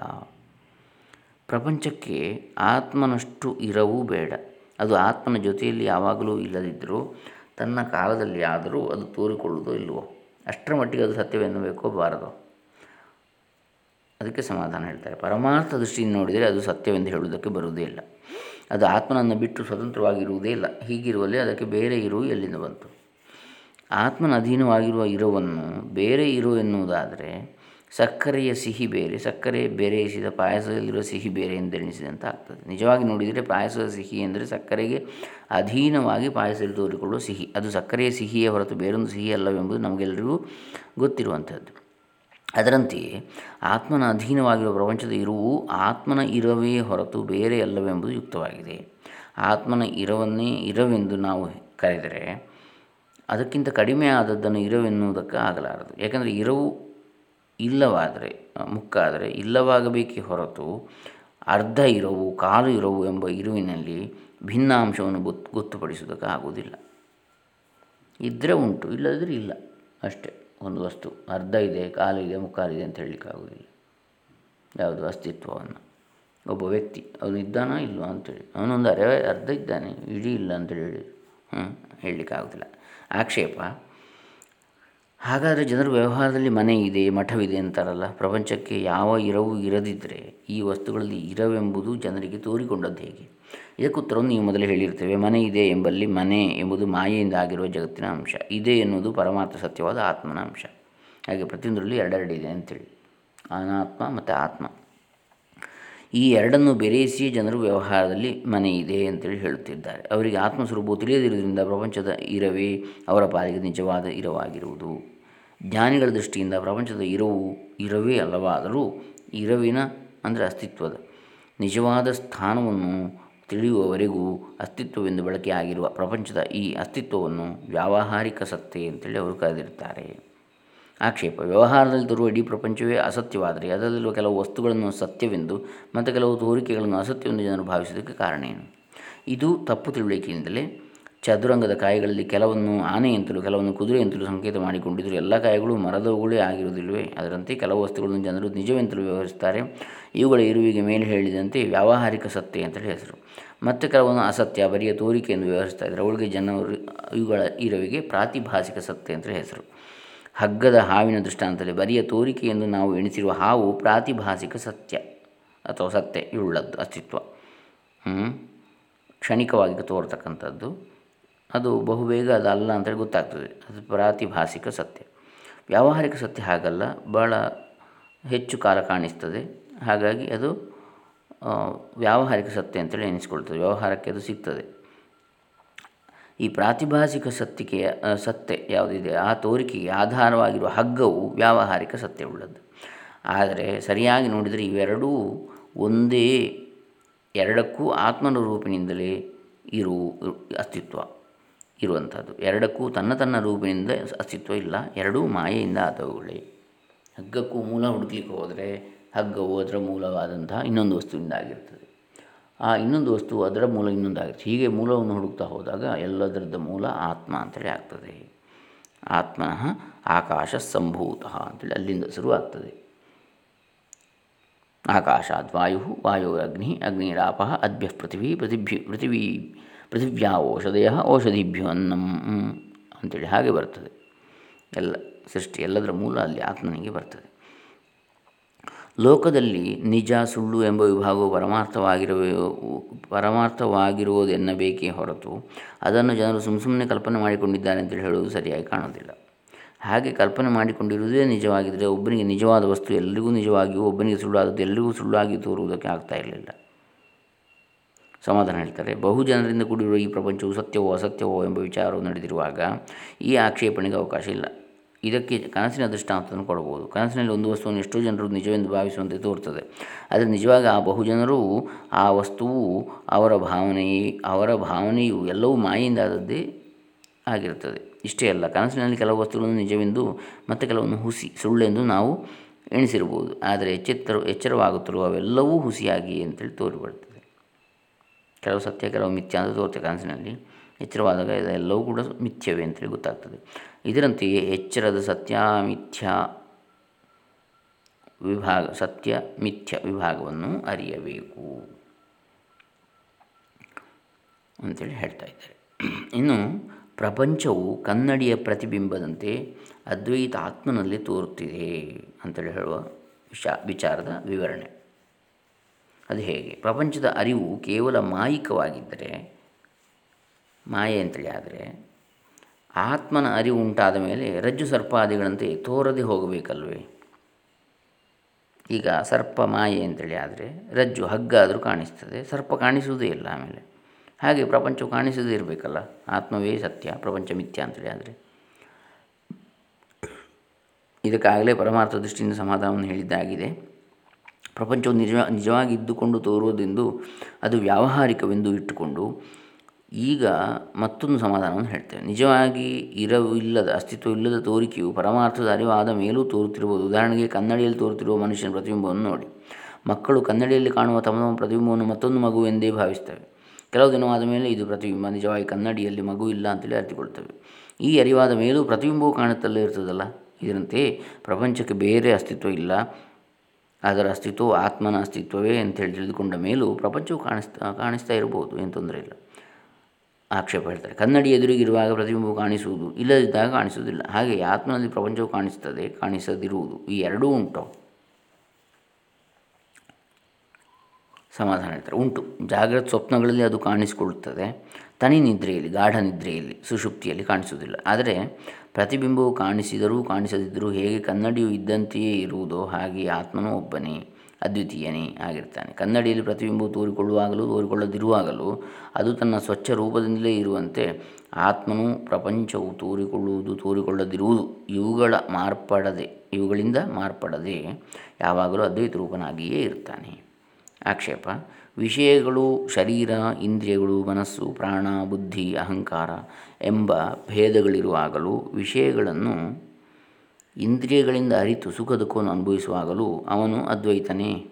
ಪ್ರಪಂಚಕ್ಕೆ ಆತ್ಮನಷ್ಟು ಇರವೂ ಬೇಡ. ಅದು ಆತ್ಮನ ಜೊತೆಯಲ್ಲಿ ಯಾವಾಗಲೂ ಇಲ್ಲದಿದ್ದರೂ, ತನ್ನ ಕಾಲದಲ್ಲಿ ಆದರೂ ಅದು ತೋರಿಕೊಳ್ಳುವುದೋ ಇಲ್ಲವೋ? ಅಷ್ಟರ ಮಟ್ಟಿಗೆ ಅದು ಸತ್ಯವೆನ್ನಬೇಕೋ ಬಾರದು? ಅದಕ್ಕೆ ಸಮಾಧಾನ ಹೇಳ್ತಾರೆ. ಪರಮಾರ್ಥ ದೃಷ್ಟಿಯಿಂದ ನೋಡಿದರೆ ಅದು ಸತ್ಯವೆಂದು ಹೇಳುವುದಕ್ಕೆ ಬರುವುದೇ ಇಲ್ಲ. ಅದು ಆತ್ಮನನ್ನು ಬಿಟ್ಟು ಸ್ವತಂತ್ರವಾಗಿರುವುದೇ ಇಲ್ಲ. ಹೀಗಿರುವಲ್ಲಿ ಅದಕ್ಕೆ ಬೇರೆ ಇರು ಎಲ್ಲಿಂದ ಬಂತು? ಆತ್ಮನ ಅಧೀನವಾಗಿರುವ ಇರುವನ್ನು ಬೇರೆ ಇರು ಎನ್ನುವುದಾದರೆ ಸಕ್ಕರೆಯ ಸಿಹಿ ಬೇರೆ, ಸಕ್ಕರೆ ಬೆರೆಯಿಸಿದ ಪಾಯಸದಲ್ಲಿರುವ ಸಿಹಿ ಬೇರೆ ಎಂದೆಣಿಸಿದಂತೆ ಆಗ್ತದೆ. ನಿಜವಾಗಿ ನೋಡಿದರೆ ಪಾಯಸದ ಸಿಹಿ ಎಂದರೆ ಸಕ್ಕರೆಗೆ ಅಧೀನವಾಗಿ ಪಾಯಸದಲ್ಲಿ ತೋರಿಕೊಳ್ಳುವ ಸಿಹಿ. ಅದು ಸಕ್ಕರೆಯ ಸಿಹಿಯೇ ಹೊರತು ಬೇರೊಂದು ಸಿಹಿ ಅಲ್ಲವೆಂಬುದು ನಮಗೆಲ್ಲರಿಗೂ ಗೊತ್ತಿರುವಂಥದ್ದು. ಅದರಂತೆಯೇ ಆತ್ಮನ ಅಧೀನವಾಗಿರುವ ಪ್ರಪಂಚದ ಇರುವು ಆತ್ಮನ ಇರವೇ ಹೊರತು ಬೇರೆ ಅಲ್ಲವೆಂಬುದು ಯುಕ್ತವಾಗಿದೆ. ಆತ್ಮನ ಇರವನ್ನೇ ಇರವೆಂದು ನಾವು ಕರೆದರೆ ಅದಕ್ಕಿಂತ ಕಡಿಮೆ ಆದದ್ದನ್ನು ಇರವೆನ್ನುವುದಕ್ಕೆ ಆಗಲಾರದು. ಯಾಕೆಂದರೆ ಇರವು ಇಲ್ಲವಾದರೆ, ಮುಕ್ಕಾದರೆ, ಇಲ್ಲವಾಗಬೇಕೇ ಹೊರತು ಅರ್ಧ ಇರವು, ಕಾಲು ಇರವು ಎಂಬ ಇರುವಿನಲ್ಲಿ ಭಿನ್ನಾಂಶವನ್ನು ಗೊತ್ತು ಗೊತ್ತುಪಡಿಸುವುದಕ್ಕೆ ಆಗುವುದಿಲ್ಲ. ಇದ್ದರೆ ಉಂಟು ಇಲ್ಲದಿದ್ದರೆ ಇಲ್ಲ. ಅಷ್ಟೇ ಒಂದು ವಸ್ತು. ಅರ್ಧ ಇದೆ, ಕಾಲು ಇದೆ ಮುಕ್ಕಾಲಿದೆ ಅಂತ ಹೇಳಲಿಕ್ಕಾಗೋದಿಲ್ಲ ಯಾವುದು? ಅಸ್ತಿತ್ವವನ್ನು. ಒಬ್ಬ ವ್ಯಕ್ತಿ, ಅವನು ಇದ್ದಾನಾ ಇಲ್ವೋ ಅಂತೇಳಿ. ಅವನೊಂದು ಅರೆ ಅರ್ಧ ಇದ್ದಾನೆ, ಇಡೀ ಇಲ್ಲ ಅಂತೇಳಿ ಹೇಳಿ ಹ್ಞೂ ಹೇಳಲಿಕ್ಕಾಗೋದಿಲ್ಲ ಆಕ್ಷೇಪ. ಹಾಗಾದರೆ ಜನರು ವ್ಯವಹಾರದಲ್ಲಿ ಮನೆ ಇದೆ, ಮಠವಿದೆ ಅಂತಾರಲ್ಲ, ಪ್ರಪಂಚಕ್ಕೆ ಯಾವ ಇರವು ಇರದಿದ್ದರೆ ಈ ವಸ್ತುಗಳಲ್ಲಿ ಇರವೆಂಬುದು ಜನರಿಗೆ ತೋರಿಕೊಂಡದ್ದು ಹೇಗೆ? ಇದಕ್ಕುತ್ತರವನ್ನು ನೀವು ಮೊದಲೇ ಹೇಳಿರ್ತೇವೆ ಮನೆ ಇದೆ ಎಂಬಲ್ಲಿ ಮನೆ ಎಂಬುದು ಮಾಯೆಯಿಂದ ಆಗಿರುವ ಜಗತ್ತಿನ ಅಂಶ. ಇದೆ ಎನ್ನುವುದು ಪರಮಾತ್ಮ ಸತ್ಯವಾದ ಆತ್ಮನ ಅಂಶ. ಹಾಗೆ ಪ್ರತಿಯೊಂದರಲ್ಲಿ ಎರಡೆರಡಿದೆ ಅಂತೇಳಿ. ಅನಾತ್ಮ ಮತ್ತು ಆತ್ಮ. ಈ ಎರಡನ್ನು ಬೆರೆಯಿಸಿಯೇ ಜನರು ವ್ಯವಹಾರದಲ್ಲಿ ಮನೆ ಇದೆ ಅಂತೇಳಿ ಹೇಳುತ್ತಿದ್ದಾರೆ. ಅವರಿಗೆ ಆತ್ಮಸ್ವರೂಪವು ತಿಳಿಯದಿರುವುದರಿಂದ ಪ್ರಪಂಚದ ಇರವೇ ಅವರ ಪಾಲಿಗೆ ನಿಜವಾದ ಇರವಾಗಿರುವುದು. ಜ್ಞಾನಿಗಳ ದೃಷ್ಟಿಯಿಂದ ಪ್ರಪಂಚದ ಇರವು ಇರವೇ ಅಲ್ಲವಾದರೂ ಇರವಿನ ಅಂದರೆ ಅಸ್ತಿತ್ವದ. ನಿಜವಾದ ಸ್ಥಾನವನ್ನು ತಿಳಿಯುವವರೆಗೂ ಅಸ್ತಿತ್ವವೆಂದು ಬಳಕೆಯಾಗಿರುವ ಪ್ರಪಂಚದ ಈ ಅಸ್ತಿತ್ವವನ್ನು ವ್ಯಾವಹಾರಿಕ ಸತ್ತೆ ಅಂತೇಳಿ ಅವರು ಕರೆದಿರ್ತಾರೆ ಆಕ್ಷೇಪ ವ್ಯವಹಾರದಲ್ಲಿ ತರುವ ಇಡೀ ಪ್ರಪಂಚವೇ ಅಸತ್ಯವಾದರೆ ಅದರಲ್ಲಿರುವ ಕೆಲವು ವಸ್ತುಗಳನ್ನು ಸತ್ಯವೆಂದು ಮತ್ತು ಕೆಲವು ತೋರಿಕೆಗಳನ್ನು ಅಸತ್ಯವೆಂದು ಜನರು ಭಾವಿಸುವುದಕ್ಕೆ ಕಾರಣ ಏನು? ಇದು ತಪ್ಪು ತಿಳುವಳಿಕೆಯಿಂದಲೇ ಚದುರಂಗದ ಕಾಯಿಗಳಲ್ಲಿ ಕೆಲವನ್ನು ಆನೆಯಂತಲೂ ಕೆಲವನ್ನು ಕುದುರೆ ಎಂತಲೂ ಸಂಕೇತ ಮಾಡಿಕೊಂಡಿದ್ದರು ಎಲ್ಲ ಕಾಯಿಗಳು ಮರದವುಗಳೇ ಆಗಿರುವುದಿಲ್ಲವೇ? ಅದರಂತೆ ಕೆಲವು ವಸ್ತುಗಳನ್ನು ಜನರು ನಿಜವೆಂತಲೂ ವ್ಯವಹರಿಸುತ್ತಾರೆ. ಇವುಗಳ ಇರುವಿಗೆ ಮೇಲೆ ಹೇಳಿದಂತೆ ವ್ಯಾವಹಾರಿಕ ಸತ್ಯ ಅಂತೇಳಿ ಹೆಸರು. ಮತ್ತು ಕೆಲವನ್ನು ಅಸತ್ಯ ಬರಿಯ ತೋರಿಕೆ ಎಂದು ವ್ಯವಹರಿಸ್ತಾ ಇದ್ದಾರೆ ಅವುಗಳಿಗೆ ಜನರು ಇವುಗಳ ಇರುವಿಗೆ ಪ್ರಾತಿಭಾಸಿಕ ಸತ್ಯ ಅಂತೇಳಿ ಹೆಸರು. ಹಗ್ಗದ ಹಾವಿನ ದೃಷ್ಟಾಂತದಲ್ಲಿ ಬರಿಯ ತೋರಿಕೆ ಎಂದು ನಾವು ಎಣಿಸಿರುವ ಹಾವು ಪ್ರಾತಿಭಾಸಿಕ ಸತ್ಯ ಅಥವಾ ಸತ್ಯ ಇವುಳ್ಳದ್ದು, ಅಸ್ತಿತ್ವ. ಕ್ಷಣಿಕವಾಗಿ ತೋರ್ತಕ್ಕಂಥದ್ದು. ಅದು ಬಹುಬೇಗ ಅದು ಅಲ್ಲ ಅಂತೇಳಿ ಗೊತ್ತಾಗ್ತದೆ. ಅದು ಪ್ರಾತಿಭಾಸಿಕ ಸತ್ಯ. ವ್ಯಾವಹಾರಿಕ ಸತ್ಯ ಹಾಗಲ್ಲ ಭಾಳ ಹೆಚ್ಚು ಕಾಲ ಕಾಣಿಸ್ತದೆ. ಹಾಗಾಗಿ ಅದು ವ್ಯಾವಹಾರಿಕ ಸತ್ಯ ಅಂತೇಳಿ ಎನಿಸ್ಕೊಳ್ತದೆ ವ್ಯವಹಾರಕ್ಕೆ ಅದು ಸಿಗ್ತದೆ. ಈ ಪ್ರಾತಿಭಾಸಿಕ ಸತ್ಯಕ್ಕೆ ಸತ್ಯ ಯಾವುದಿದೆ, ಆ ತೋರಿಕೆಗೆ ಆಧಾರವಾಗಿರುವ ಹಗ್ಗವು ವ್ಯಾವಹಾರಿಕ ಸತ್ಯವುಳ್ಳದ್ದು ಆದರೆ ಸರಿಯಾಗಿ ನೋಡಿದರೆ ಇವೆರಡೂ ಒಂದೇ, ಎರಡಕ್ಕೂ ಆತ್ಮನ ರೂಪಿನಿಂದಲೇ ಇರು, ಅಸ್ತಿತ್ವ ಇರುವಂಥದ್ದು. ಎರಡಕ್ಕೂ ತನ್ನ ತನ್ನ ರೂಪಿನಿಂದ ಅಸ್ತಿತ್ವ ಇಲ್ಲ, ಎರಡೂ ಮಾಯೆಯಿಂದ ಆದವುಗಳೇ. ಹಗ್ಗಕ್ಕೂ ಮೂಲ ಹುಡುಕ್ಲಿಕ್ಕೆ ಹೋದರೆ ಹಗ್ಗವು ಅದರ ಮೂಲವಾದಂತಹ ಇನ್ನೊಂದು ವಸ್ತುವಿಂದ ಆಗಿರ್ತದೆ ಆ ಇನ್ನೊಂದು ವಸ್ತು ಅದರ ಮೂಲ ಇನ್ನೊಂದಾಗುತ್ತೆ ಹೀಗೆ ಮೂಲವನ್ನು ಹುಡುಕ್ತಾ ಹೋದಾಗ ಎಲ್ಲದರದ ಮೂಲ ಆತ್ಮ ಅಂತೇಳಿ ಆಗ್ತದೆ. ಆತ್ಮನಃ ಆಕಾಶ ಸಂಭೂತ ಅಂತೇಳಿ ಅಲ್ಲಿಂದ ಶುರುವಾಗ್ತದೆ. ಆಕಾಶಾದ್ ವಾಯು ವಾಯು ಅಗ್ನಿ, ಅಗ್ನಿರಾಪ, ಅದ್ಭ್ಯ ಪೃಥಿವಿ, ಪೃಥಿಭ್ಯ, ಪೃಥಿವಿ ಪೃಥಿವ್ಯಾ ಔಷಧಯ ಔಷಧಿಭ್ಯು ಅನ್ನಂ ಅಂತೇಳಿ ಹಾಗೆ ಬರ್ತದೆ. ಎಲ್ಲ ಸೃಷ್ಟಿ ಎಲ್ಲದರ ಮೂಲ ಅಲ್ಲಿ ಆತ್ಮನಿಗೆ ಬರ್ತದೆ. ಲೋಕದಲ್ಲಿ ನಿಜ, ಸುಳ್ಳು ಎಂಬ ವಿಭಾಗವು ಪರಮಾರ್ಥವಾಗಿರುವ, ಪರಮಾರ್ಥವಾಗಿರುವುದೆನ್ನಬೇಕೇ ಹೊರತು ಅದನ್ನು ಜನರು ಸುಮ್ಮ ಸುಮ್ಮನೆ ಕಲ್ಪನೆ ಮಾಡಿಕೊಂಡಿದ್ದಾರೆ ಅಂತೇಳಿ ಹೇಳುವುದು ಸರಿಯಾಗಿ ಕಾಣುವುದಿಲ್ಲ. ಹಾಗೆ ಕಲ್ಪನೆ ಮಾಡಿಕೊಂಡಿರುವುದೇ ನಿಜವಾಗಿದ್ದರೆ ಒಬ್ಬನಿಗೆ ನಿಜವಾದ ವಸ್ತು ಎಲ್ಲರಿಗೂ ನಿಜವಾಗಿಯೂ, ಒಬ್ಬನಿಗೆ ಸುಳ್ಳಾದದ್ದು ಎಲ್ಲರಿಗೂ ಸುಳ್ಳಾಗಿ ತೋರುವುದಕ್ಕೆ ಆಗ್ತಾ ಇರಲಿಲ್ಲ. ಸಮಾಧಾನ ಹೇಳ್ತಾರೆ, ಬಹು ಜನರಿಂದ ಕೂಡಿರುವ ಈ ಪ್ರಪಂಚವು ಸತ್ಯವೋ ಅಸತ್ಯವೋ ಎಂಬ ವಿಚಾರವು ನಡೆದಿರುವಾಗ ಈ ಆಕ್ಷೇಪಣೆಗೆ ಅವಕಾಶ ಇಲ್ಲ. ಇದಕ್ಕೆ ಕನಸಿನ ದೃಷ್ಟಾಂತವನ್ನು ಕೊಡಬಹುದು. ಕನಸಿನಲ್ಲಿ ಒಂದು ವಸ್ತುವನ್ನು ಎಷ್ಟೋ ಜನರು ನಿಜವೆಂದು ಭಾವಿಸುವಂತೆ ತೋರ್ತದೆ ಆದರೆ ನಿಜವಾಗಿ ಆ ಬಹುಜನರು ಆ ವಸ್ತುವು ಅವರ ಭಾವನೆ ಅವರ ಭಾವನೆಯು ಎಲ್ಲವೂ ಮಾಯಿಂದಾದದ್ದೇ ಆಗಿರುತ್ತದೆ. ಇಷ್ಟೇ ಅಲ್ಲ, ಕನಸಿನಲ್ಲಿ ಕೆಲವು ವಸ್ತುಗಳನ್ನು ನಿಜವೆಂದು ಮತ್ತು ಕೆಲವನ್ನು ಹುಸಿ, ಸುಳ್ಳೆಂದು ನಾವು ಎಣಿಸಿರ್ಬೋದು ಆದರೆ ಎಚ್ಚೆತ್ತರು, ಎಚ್ಚರವಾಗುತ್ತಿರುವ ಅವೆಲ್ಲವೂ ಹುಸಿಯಾಗಿ ಅಂತೇಳಿ ತೋರಿಬರ್ತದೆ ಕೆಲವು ಸತ್ಯ, ಕೆಲವು ಮಿಥ್ಯ ಅಂತ ತೋರ್ತದೆ ಕನಸಿನಲ್ಲಿ. ಎಚ್ಚರವಾದಾಗ ಇದೆಲ್ಲವೂ ಕೂಡ ಮಿಥ್ಯವೇ ಅಂತೇಳಿ ಗೊತ್ತಾಗ್ತದೆ. ಇದರಂತೆಯೇ ಎಚ್ಚರದ ಸತ್ಯ ಮಿಥ್ಯ ವಿಭಾಗ ಸತ್ಯ ಮಿಥ್ಯ ವಿಭಾಗವನ್ನು ಅರಿಯಬೇಕು ಅಂತೇಳಿ ಹೇಳ್ತಾ ಇದ್ದಾರೆ. ಇನ್ನು ಪ್ರಪಂಚವು ಕನ್ನಡಿಯ ಪ್ರತಿಬಿಂಬದಂತೆ ಅದ್ವೈತ ಆತ್ಮನಲ್ಲಿ ತೋರುತ್ತಿದೆ ಅಂತೇಳಿ ಹೇಳುವ ವಿಚಾರದ ವಿವರಣೆ. ಅದು ಹೇಗೆ? ಪ್ರಪಂಚದ ಅರಿವು ಕೇವಲ ಮಾಯಿಕವಾಗಿದ್ದರೆ ಮಾಯೆ ಅಂತೇಳಿ ಆದರೆ ಆತ್ಮನ ಅರಿವು ಉಂಟಾದ ಮೇಲೆ ರಜ್ಜು ಸರ್ಪಾದಿಗಳಂತೆ ತೋರದೆ ಹೋಗಬೇಕಲ್ವೇ? ಈಗ ಸರ್ಪ ಮಾಯೆ ಅಂತೇಳಿ ಆದರೆ ರಜ್ಜು ಹಗ್ಗ ಆದರೂ ಕಾಣಿಸ್ತದೆ, ಸರ್ಪ ಕಾಣಿಸುವುದೇ ಇಲ್ಲ ಆಮೇಲೆ. ಹಾಗೆ ಪ್ರಪಂಚವು ಕಾಣಿಸದೇ ಇರಬೇಕಲ್ಲ, ಆತ್ಮವೇ ಸತ್ಯ, ಪ್ರಪಂಚ ಮಿಥ್ಯ ಅಂತೇಳಿ ಆದರೆ. ಇದಕ್ಕಾಗಲೇ ಪರಮಾರ್ಥ ದೃಷ್ಟಿಯಿಂದ ಸಮಾಧಾನವನ್ನು ಹೇಳಿದ್ದಾಗಿದೆ. ಪ್ರಪಂಚವು ನಿಜ ನಿಜವಾಗಿ ಇದ್ದುಕೊಂಡು ತೋರುವುದೆಂದು ಅದು ವ್ಯಾವಹಾರಿಕವೆಂದು ಇಟ್ಟುಕೊಂಡು ಈಗ ಮತ್ತೊಂದು ಸಮಾಧಾನವನ್ನು ಹೇಳ್ತೇವೆ ನಿಜವಾಗಿ ಇರವಿಲ್ಲದ ಅಸ್ತಿತ್ವವಿಲ್ಲದ ತೋರಿಕೆಯು ಪರಮಾರ್ಥದ ಅರಿವಾದ ಮೇಲೂ ತೋರುತ್ತಿರಬಹುದು. ಉದಾಹರಣೆಗೆ ಕನ್ನಡಿಯಲ್ಲಿ ತೋರುತ್ತಿರುವ ಮನುಷ್ಯನ ಪ್ರತಿಬಿಂಬವನ್ನು ನೋಡಿ. ಮಕ್ಕಳು ಕನ್ನಡಿಯಲ್ಲಿ ಕಾಣುವ ತಮ್ಮ ಪ್ರತಿಬಿಂಬವನ್ನು ಮತ್ತೊಂದು ಮಗು ಎಂದೇ ಭಾವಿಸ್ತವೆ ಕೆಲವು ದಿನವಾದ ಮೇಲೆ ಇದು ಪ್ರತಿಬಿಂಬ. ನಿಜವಾಗಿ ಕನ್ನಡಿಯಲ್ಲಿ ಮಗು ಇಲ್ಲ ಅಂತೇಳಿ ಅರಿತುಕೊಳ್ತವೆ ಈ ಅರಿವಾದ ಮೇಲೂ ಪ್ರತಿಬಿಂಬವು ಕಾಣುತ್ತಲೇ ಇರ್ತದಲ್ಲ ಇದರಂತೆ ಪ್ರಪಂಚಕ್ಕೆ ಬೇರೆ ಅಸ್ತಿತ್ವ ಇಲ್ಲ. ಅದರ ಅಸ್ತಿತ್ವವು ಆತ್ಮನ ಅಸ್ತಿತ್ವವೇ ಅಂತೇಳಿ ತಿಳಿದುಕೊಂಡ ಮೇಲೂ ಪ್ರಪಂಚವು ಕಾಣಿಸ್ತಾ ಕಾಣಿಸ್ತಾ ಇರಬಹುದು. ಏನು ತೊಂದರೆ ಇಲ್ಲ. ಆಕ್ಷೇಪ ಹೇಳ್ತಾರೆ. ಕನ್ನಡಿ ಎದುರಿಗಿರುವಾಗ ಪ್ರತಿಬಿಂಬವು ಕಾಣಿಸುವುದು, ಇಲ್ಲದಿದ್ದಾಗ ಕಾಣಿಸುವುದಿಲ್ಲ. ಹಾಗೆ ಆತ್ಮನಲ್ಲಿ ಪ್ರಪಂಚವು ಕಾಣಿಸ್ತದೆ ಕಾಣಿಸದಿರುವುದು. ಈ ಎರಡೂ ಉಂಟು. ಸಮಾಧಾನ ಹೇಳ್ತಾರೆ. ಉಂಟು. ಜಾಗ್ರತ ಸ್ವಪ್ನಗಳಲ್ಲಿ ಅದು ಕಾಣಿಸಿಕೊಳ್ಳುತ್ತದೆ. ತನಿ ನಿದ್ರೆಯಲ್ಲಿ, ಗಾಢ ನಿದ್ರೆಯಲ್ಲಿ, ಸುಷುಪ್ತಿಯಲ್ಲಿ ಕಾಣಿಸುವುದಿಲ್ಲ. ಆದರೆ ಪ್ರತಿಬಿಂಬವು ಕಾಣಿಸಿದರೂ ಕಾಣಿಸದಿದ್ದರೂ ಹೇಗೆ ಕನ್ನಡಿಯು ಇದ್ದಂತೆಯೇ ಇರುವುದೋ ಹಾಗೆ ಆತ್ಮನೂ ಒಬ್ಬನೇ. ಅದ್ವಿತೀಯನೇ ಆಗಿರ್ತಾನೆ. ಕನ್ನಡಿಯಲ್ಲಿ ಪ್ರತಿಬಿಂಬವು ತೋರಿಕೊಳ್ಳುವಾಗಲೂ, ತೋರಿಕೊಳ್ಳದಿರುವಾಗಲೂ ಅದು ತನ್ನ ಸ್ವಚ್ಛ ರೂಪದಿಂದಲೇ ಇರುವಂತೆ ಆತ್ಮನು ಪ್ರಪಂಚವು ತೋರಿಕೊಳ್ಳುವುದು, ತೋರಿಕೊಳ್ಳದಿರುವುದು ಇವುಗಳ ಮಾರ್ಪಡದೆ, ಇವುಗಳಿಂದ ಮಾರ್ಪಡದೆ ಯಾವಾಗಲೂ ಅದ್ವೈತ ರೂಪನಾಗಿಯೇ ಇರ್ತಾನೆ. ಆಕ್ಷೇಪ, ವಿಷಯಗಳು ಶರೀರ, ಇಂದ್ರಿಯಗಳು, ಮನಸ್ಸು, ಪ್ರಾಣ, ಬುದ್ಧಿ, ಅಹಂಕಾರ ಎಂಬ ಭೇದಗಳಿರುವಾಗಲೂ ವಿಷಯಗಳನ್ನು ಇಂದ್ರಿಯಗಳಿಂದ ಅರಿತು ಸುಖ ದುಃಖವನ್ನು ಅನುಭವಿಸುವಾಗಲೂ ಅವನು ಅದ್ವೈತನೇ.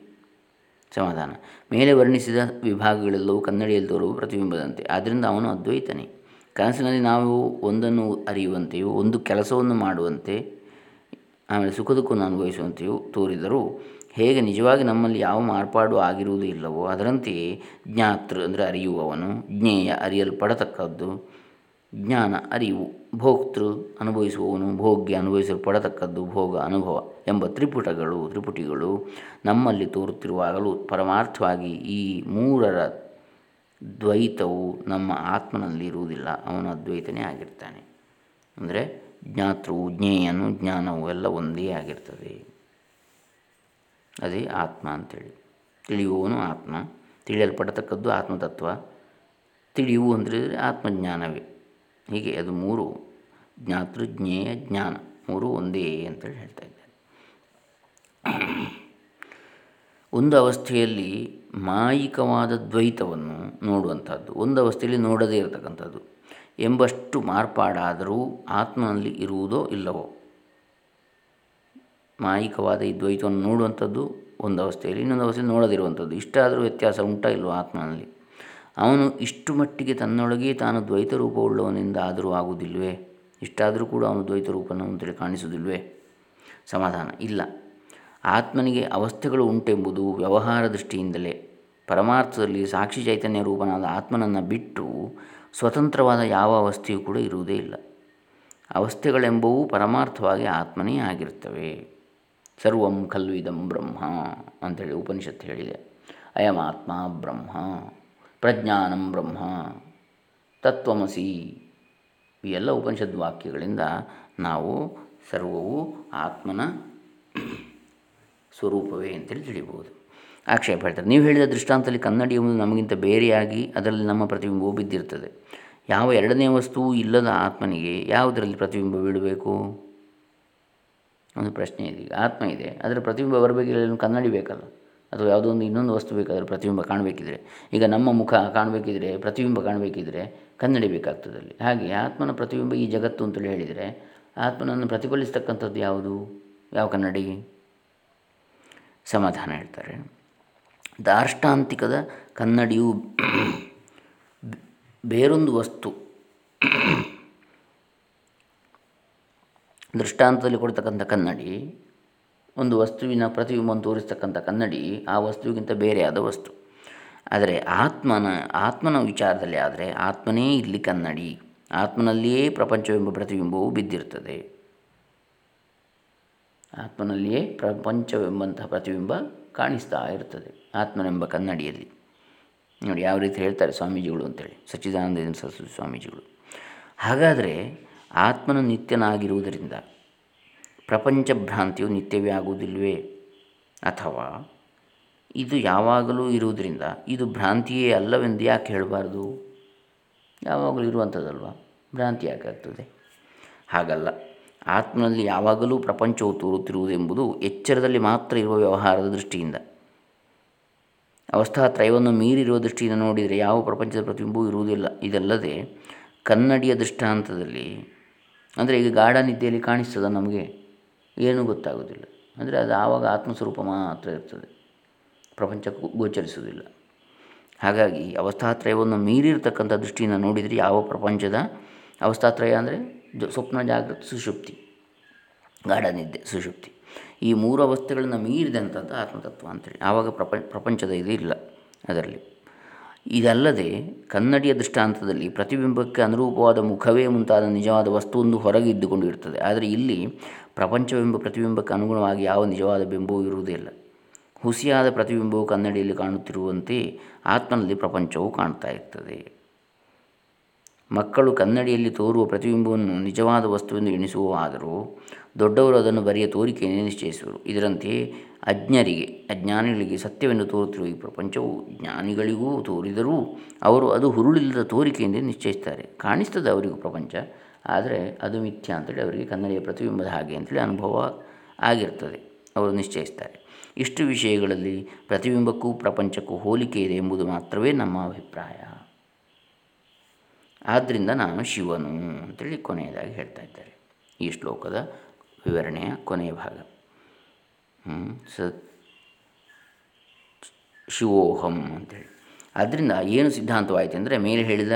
ಸಮಾಧಾನ. ಮೇಲೆ ವರ್ಣಿಸಿದ ವಿಭಾಗಗಳೆಲ್ಲವೂ ಕನ್ನಡಿಯಲ್ಲಿ ತೋರುವ ಪ್ರತಿಬಿಂಬದಂತೆ. ಆದ್ದರಿಂದ ಅವನು ಅದ್ವೈತನೇ. ಕನಸಿನಲ್ಲಿ ನಾವು ಒಂದನ್ನು ಅರಿಯುವಂತೆಯೂ, ಒಂದು ಕೆಲಸವನ್ನು ಮಾಡುವಂತೆ, ಆಮೇಲೆ ಸುಖ ದುಃಖವನ್ನು ಅನುಭವಿಸುವಂತೆಯೂ ತೋರಿದರೂ ಹೇಗೆ ನಿಜವಾಗಿ ನಮ್ಮಲ್ಲಿ ಯಾವ ಮಾರ್ಪಾಡು ಆಗಿರುವುದು ಇಲ್ಲವೋ ಅದರಂತೆಯೇ ಜ್ಞಾತೃ ಅಂದರೆ ಅರಿಯುವವನು, ಜ್ಞೇಯ ಅರಿಯಲ್ಪಡತಕ್ಕದ್ದು ಜ್ಞಾನ, ಅರಿವು, ಭೋಕ್ತೃ ಅನುಭವಿಸುವವನು, ಭೋಗ್ಯ ಅನುಭವಿಸಲ್ಪಡತಕ್ಕದ್ದು ಭೋಗ, ಅನುಭವ ಎಂಬ ತ್ರಿಪುಟಗಳು, ತ್ರಿಪುಟಿಗಳು ನಮ್ಮಲ್ಲಿ ತೋರುತ್ತಿರುವಾಗಲೂ ಪರಮಾರ್ಥವಾಗಿ ಈ ಮೂರರ ದ್ವೈತವು ನಮ್ಮ ಆತ್ಮನಲ್ಲಿ ಇರುವುದಿಲ್ಲ. ಅವನು ಅದ್ವೈತನೇ ಆಗಿರ್ತಾನೆ. ಅಂದರೆ ಜ್ಞಾತೃವು, ಜ್ಞೇಯನು, ಜ್ಞಾನವು ಎಲ್ಲ ಒಂದೇ ಆಗಿರ್ತದೆ. ಅದೇ ಆತ್ಮ ಅಂತೇಳಿ. ತಿಳಿಯುವವನು ಆತ್ಮ. ತಿಳಿಯಲ್ಪಡತಕ್ಕದ್ದು ಆತ್ಮತತ್ವ. ತಿಳಿಯುವು ಅಂದರೆ ಆತ್ಮಜ್ಞಾನವೇ. ಹೀಗೆ ಅದು ಮೂರು ಜ್ಞಾತೃಜ್ಞೇಯ ಜ್ಞಾನ, ಮೂರು ಒಂದೇ ಅಂತೇಳಿ ಹೇಳ್ತಾ ಇದ್ದಾರೆ. ಒಂದು ಅವಸ್ಥೆಯಲ್ಲಿ ಮಾಯಿಕವಾದ ದ್ವೈತವನ್ನು ನೋಡುವಂಥದ್ದು, ಒಂದು ಅವಸ್ಥೆಯಲ್ಲಿ ನೋಡದೇ ಇರತಕ್ಕಂಥದ್ದು ಎಂಬಷ್ಟು ಮಾರ್ಪಾಡಾದರೂ ಆತ್ಮನಲ್ಲಿ ಇರುವುದೋ ಇಲ್ಲವೋ? ಮಾಯಿಕವಾದ ಈ ದ್ವೈತವನ್ನು ನೋಡುವಂಥದ್ದು ಒಂದು ಅವಸ್ಥೆಯಲ್ಲಿ, ಇನ್ನೊಂದು ಅವಸ್ಥೆಯಲ್ಲಿ ನೋಡದಿರುವಂಥದ್ದು, ಇಷ್ಟಾದರೂ ವ್ಯತ್ಯಾಸ ಉಂಟಾ ಇಲ್ಲವೋ ಆತ್ಮನಲ್ಲಿ? ಅವನು ಇಷ್ಟು ಮಟ್ಟಿಗೆ ತನ್ನೊಳಗೆ ತಾನು ದ್ವೈತ ರೂಪವುಳ್ಳವನಿಂದ ಆದರೂ ಆಗುವುದಿಲ್ವೇ ಇಷ್ಟಾದರೂ ಕೂಡ ಅವನು ದ್ವೈತ ರೂಪನ ಅಂತೇಳಿ ಕಾಣಿಸುವುದಿಲ್ವೇ ಸಮಾಧಾನ. ಇಲ್ಲ. ಆತ್ಮನಿಗೆ ಅವಸ್ಥೆಗಳು ಉಂಟೆಂಬುದು ವ್ಯವಹಾರ ದೃಷ್ಟಿಯಿಂದಲೇ. ಪರಮಾರ್ಥದಲ್ಲಿ ಸಾಕ್ಷಿ ಚೈತನ್ಯ ರೂಪನಾದ ಆತ್ಮನನ್ನು ಬಿಟ್ಟು ಸ್ವತಂತ್ರವಾದ ಯಾವ ಅವಸ್ಥೆಯೂ ಕೂಡ ಇರುವುದೇ ಇಲ್ಲ. ಅವಸ್ಥೆಗಳೆಂಬುವು ಪರಮಾರ್ಥವಾಗಿ ಆತ್ಮನೇ ಆಗಿರುತ್ತವೆ. ಸರ್ವಂ ಖಲ್ವಿದಂ ಬ್ರಹ್ಮ ಅಂಥೇಳಿ ಉಪನಿಷತ್ತು ಹೇಳಿದೆ. ಅಯಮಾತ್ಮ ಬ್ರಹ್ಮ. ಪ್ರಜ್ಞಾನಂ ಬ್ರಹ್ಮ. ತತ್ವಮಸಿ. ಈ ಎಲ್ಲ ಉಪನಿಷದ್ ವಾಕ್ಯಗಳಿಂದ ನಾವು ಸರ್ವವು ಆತ್ಮನ ಸ್ವರೂಪವೇ ಅಂತೇಳಿ ತಿಳಿಬೋದು ಆಕ್ಷೇಪ ಹೇಳ್ತಾರೆ, ನೀವು ಹೇಳಿದ ದೃಷ್ಟಾಂತದಲ್ಲಿ ಕನ್ನಡಿ ಎಂಬುದು ನಮಗಿಂತ ಬೇರೆಯಾಗಿ ಅದರಲ್ಲಿ ನಮ್ಮ ಪ್ರತಿಬಿಂಬವು ಬಿದ್ದಿರ್ತದೆ ಯಾವ ಎರಡನೇ ವಸ್ತು ಇಲ್ಲದ ಆತ್ಮನಿಗೆ ಯಾವುದರಲ್ಲಿ ಪ್ರತಿಬಿಂಬ ಬೀಳಬೇಕು? ಒಂದು ಪ್ರಶ್ನೆ ಇದೆ ಈಗ ಆತ್ಮ ಇದೆ ಅದರ ಪ್ರತಿಬಿಂಬ ಬರಬೇಕಿಲ್ಲ ಕನ್ನಡಿ ಬೇಕಲ್ಲ. ಅಥವಾ ಯಾವುದೋ ಒಂದು ಇನ್ನೊಂದು ವಸ್ತು ಬೇಕಾದರೆ ಪ್ರತಿಬಿಂಬ ಕಾಣಬೇಕಿದ್ರೆ, ಈಗ ನಮ್ಮ ಮುಖ ಕಾಣಬೇಕಿದ್ರೆ ಪ್ರತಿಬಿಂಬ ಕಾಣಬೇಕಿದ್ರೆ ಕನ್ನಡಿ ಬೇಕಾಗ್ತದಲ್ಲಿ ಹಾಗೆ ಆತ್ಮನ ಪ್ರತಿಬಿಂಬ ಈ ಜಗತ್ತು ಅಂತೇಳಿ ಹೇಳಿದರೆ ಆತ್ಮನನ್ನು ಪ್ರತಿಫಲಿಸ್ತಕ್ಕಂಥದ್ದು ಯಾವುದು? ಯಾವ ಕನ್ನಡಿ? ಸಮಾಧಾನ ಹೇಳ್ತಾರೆ. ದಾರ್ಷ್ಟಾಂತಿಕದ ಕನ್ನಡಿಯು ಬೇರೊಂದು ವಸ್ತು ದೃಷ್ಟಾಂತದಲ್ಲಿ ಕೊಡ್ತಕ್ಕಂಥ ಕನ್ನಡಿ ಒಂದು ವಸ್ತುವಿನ ಪ್ರತಿಬಿಂಬವನ್ನು ತೋರಿಸ್ತಕ್ಕಂಥ ಕನ್ನಡಿ ಆ ವಸ್ತುವಿಗಿಂತ ಬೇರೆಯಾದ ವಸ್ತು. ಆದರೆ ಆತ್ಮನ ಆತ್ಮನ ವಿಚಾರದಲ್ಲಿ ಆದರೆ ಆತ್ಮನೇ ಇಲ್ಲಿ ಕನ್ನಡಿ. ಆತ್ಮನಲ್ಲಿಯೇ ಪ್ರಪಂಚವೆಂಬ ಪ್ರತಿಬಿಂಬವು ಬಿದ್ದಿರ್ತದೆ ಆತ್ಮನಲ್ಲಿಯೇ ಪ್ರಪಂಚವೆಂಬಂತಹ ಪ್ರತಿಬಿಂಬ ಕಾಣಿಸ್ತಾ ಇರ್ತದೆ ಆತ್ಮನೆಂಬ ಕನ್ನಡಿಯಲ್ಲಿ. ನೋಡಿ ಯಾವ ರೀತಿ ಹೇಳ್ತಾರೆ ಸ್ವಾಮೀಜಿಗಳು ಅಂತೇಳಿ. ಸಚ್ಚಿದಾನಂದ ಸರಸ್ವತಿ ಸ್ವಾಮೀಜಿಗಳು. ಹಾಗಾದರೆ ಆತ್ಮನ ನಿತ್ಯನಾಗಿರುವುದರಿಂದ ಪ್ರಪಂಚ ಭ್ರಾಂತಿಯು ನಿತ್ಯವೇ ಆಗುವುದಿಲ್ಲವೇ? ಅಥವಾ ಇದು ಯಾವಾಗಲೂ ಇರುವುದರಿಂದ ಇದು ಭ್ರಾಂತಿಯೇ ಅಲ್ಲವೆಂದು ಯಾಕೆ ಹೇಳಬಾರ್ದು? ಯಾವಾಗಲೂ ಇರುವಂಥದ್ದಲ್ವ? ಭ್ರಾಂತಿ ಯಾಕಾಗ್ತದೆ ಹಾಗಲ್ಲ. ಆತ್ಮನಲ್ಲಿ ಯಾವಾಗಲೂ ಪ್ರಪಂಚವು ತೋರುತ್ತಿರುವುದೆಂಬುದು ಎಚ್ಚರದಲ್ಲಿ ಮಾತ್ರ ಇರುವ ವ್ಯವಹಾರದ ದೃಷ್ಟಿಯಿಂದ. ಅವಸ್ಥಾತ್ರಯವನ್ನು ಮೀರಿರುವ ದೃಷ್ಟಿಯಿಂದ ನೋಡಿದರೆ ಯಾವ ಪ್ರಪಂಚದ ಪ್ರತಿಬಿಂಬವೂ ಇರುವುದಿಲ್ಲ. ಇದಲ್ಲದೆ ಕನ್ನಡಿಯ ದೃಷ್ಟಾಂತದಲ್ಲಿ, ಅಂದರೆ ಈಗ ಗಾಢ ನಿದ್ದೆಯಲ್ಲಿ ಕಾಣಿಸ್ತದ ನಮಗೆ? ಏನೂ ಗೊತ್ತಾಗೋದಿಲ್ಲ. ಅಂದರೆ ಅದು ಆವಾಗ ಆತ್ಮಸ್ವರೂಪ ಮಾತ್ರ ಇರ್ತದೆ. ಪ್ರಪಂಚಕ್ಕೂ ಗೋಚರಿಸುವುದಿಲ್ಲ. ಹಾಗಾಗಿ ಅವಸ್ಥಾತ್ರಯವನ್ನು ಮೀರಿರ್ತಕ್ಕಂಥ ದೃಷ್ಟಿಯಿಂದ ನೋಡಿದರೆ ಯಾವ ಪ್ರಪಂಚದ ಅವಸ್ಥಾತ್ರಯ ಅಂದರೆ ಸ್ವಪ್ನ, ಜಾಗೃತಿ, ಸುಷುಪ್ತಿ ಗಾಢ ನಿದ್ದೆ ಸುಷುಪ್ತಿ. ಈ ಮೂರು ಅವಸ್ಥೆಗಳನ್ನು ಮೀರಿದಂಥದ್ದು ಆತ್ಮತತ್ವ ಅಂತೇಳಿ. ಆವಾಗ ಪ್ರಪಂಚ ಪ್ರಪಂಚದ ಇದು ಇಲ್ಲ ಅದರಲ್ಲಿ. ಇದಲ್ಲದೆ ಕನ್ನಡಿಯ ದೃಷ್ಟಾಂತದಲ್ಲಿ ಪ್ರತಿಬಿಂಬಕ್ಕೆ ಅನುರೂಪವಾದ ಮುಖವೇ ಮುಂತಾದ ನಿಜವಾದ ವಸ್ತುವೊಂದು ಹೊರಗೆ ಇದ್ದುಕೊಂಡು ಇರ್ತದೆ. ಆದರೆ ಇಲ್ಲಿ ಪ್ರಪಂಚವೆಂಬ ಪ್ರತಿಬಿಂಬಕ್ಕೆ ಅನುಗುಣವಾಗಿ ಯಾವ ನಿಜವಾದ ಬಿಂಬವೂ ಇರುವುದಿಲ್ಲ ಹುಸಿಯಾದ ಪ್ರತಿಬಿಂಬವು ಕನ್ನಡಿಯಲ್ಲಿ ಕಾಣುತ್ತಿರುವಂತೆ ಆತ್ಮನಲ್ಲಿ ಪ್ರಪಂಚವು ಕಾಣ್ತಾ ಇರ್ತದೆ. ಮಕ್ಕಳು ಕನ್ನಡಿಯಲ್ಲಿ ತೋರುವ ಪ್ರತಿಬಿಂಬವನ್ನು ನಿಜವಾದ ವಸ್ತುವೆಂದು ಎಣಿಸುವಾದರೂ ದೊಡ್ಡವರು ಅದನ್ನು ಬರೆಯ ತೋರಿಕೆಯನ್ನು ನಿಶ್ಚಯಿಸುವರು. ಇದರಂತೆ ಅಜ್ಞರಿಗೆ, ಅಜ್ಞಾನಿಗಳಿಗೆ ಸತ್ಯವೆಂದು ತೋರುತ್ತಿರುವ ಈ ಪ್ರಪಂಚವು ಜ್ಞಾನಿಗಳಿಗೂ ತೋರಿದರೂ ಅವರು ಅದು ಹುರುಳಿಲ್ಲದ ತೋರಿಕೆಯಿಂದ ನಿಶ್ಚಯಿಸ್ತಾರೆ ಕಾಣಿಸ್ತದೆ ಅವರಿಗೂ ಪ್ರಪಂಚ. ಆದರೆ ಅದು ಮಿಥ್ಯ ಅಂತೇಳಿ ಅವರಿಗೆ ಕನ್ನಡಿಯ ಪ್ರತಿಬಿಂಬದ ಹಾಗೆ ಅಂತೇಳಿ ಅನುಭವ ಆಗಿರ್ತದೆ. ಅವರು ನಿಶ್ಚಯಿಸ್ತಾರೆ. ಇಷ್ಟು ವಿಷಯಗಳಲ್ಲಿ ಪ್ರತಿಬಿಂಬಕ್ಕೂ ಪ್ರಪಂಚಕ್ಕೂ ಹೋಲಿಕೆ ಇದೆ ಎಂಬುದು ಮಾತ್ರವೇ ನಮ್ಮ ಅಭಿಪ್ರಾಯ. ಆದ್ದರಿಂದ ನಾನು ಶಿವನು ಅಂತೇಳಿ ಕೊನೆಯದಾಗಿ ಹೇಳ್ತಾ ಇದ್ದಾರೆ. ಈ ಶ್ಲೋಕದ ವಿವರಣೆಯ ಕೊನೆಯ ಭಾಗ. ಸ ಶಿವೋಹಂ ಅಂತೇಳಿ. ಆದ್ದರಿಂದ ಏನು ಸಿದ್ಧಾಂತವಾಯಿತು ಅಂದರೆ ಮೇಲೆ ಹೇಳಿದ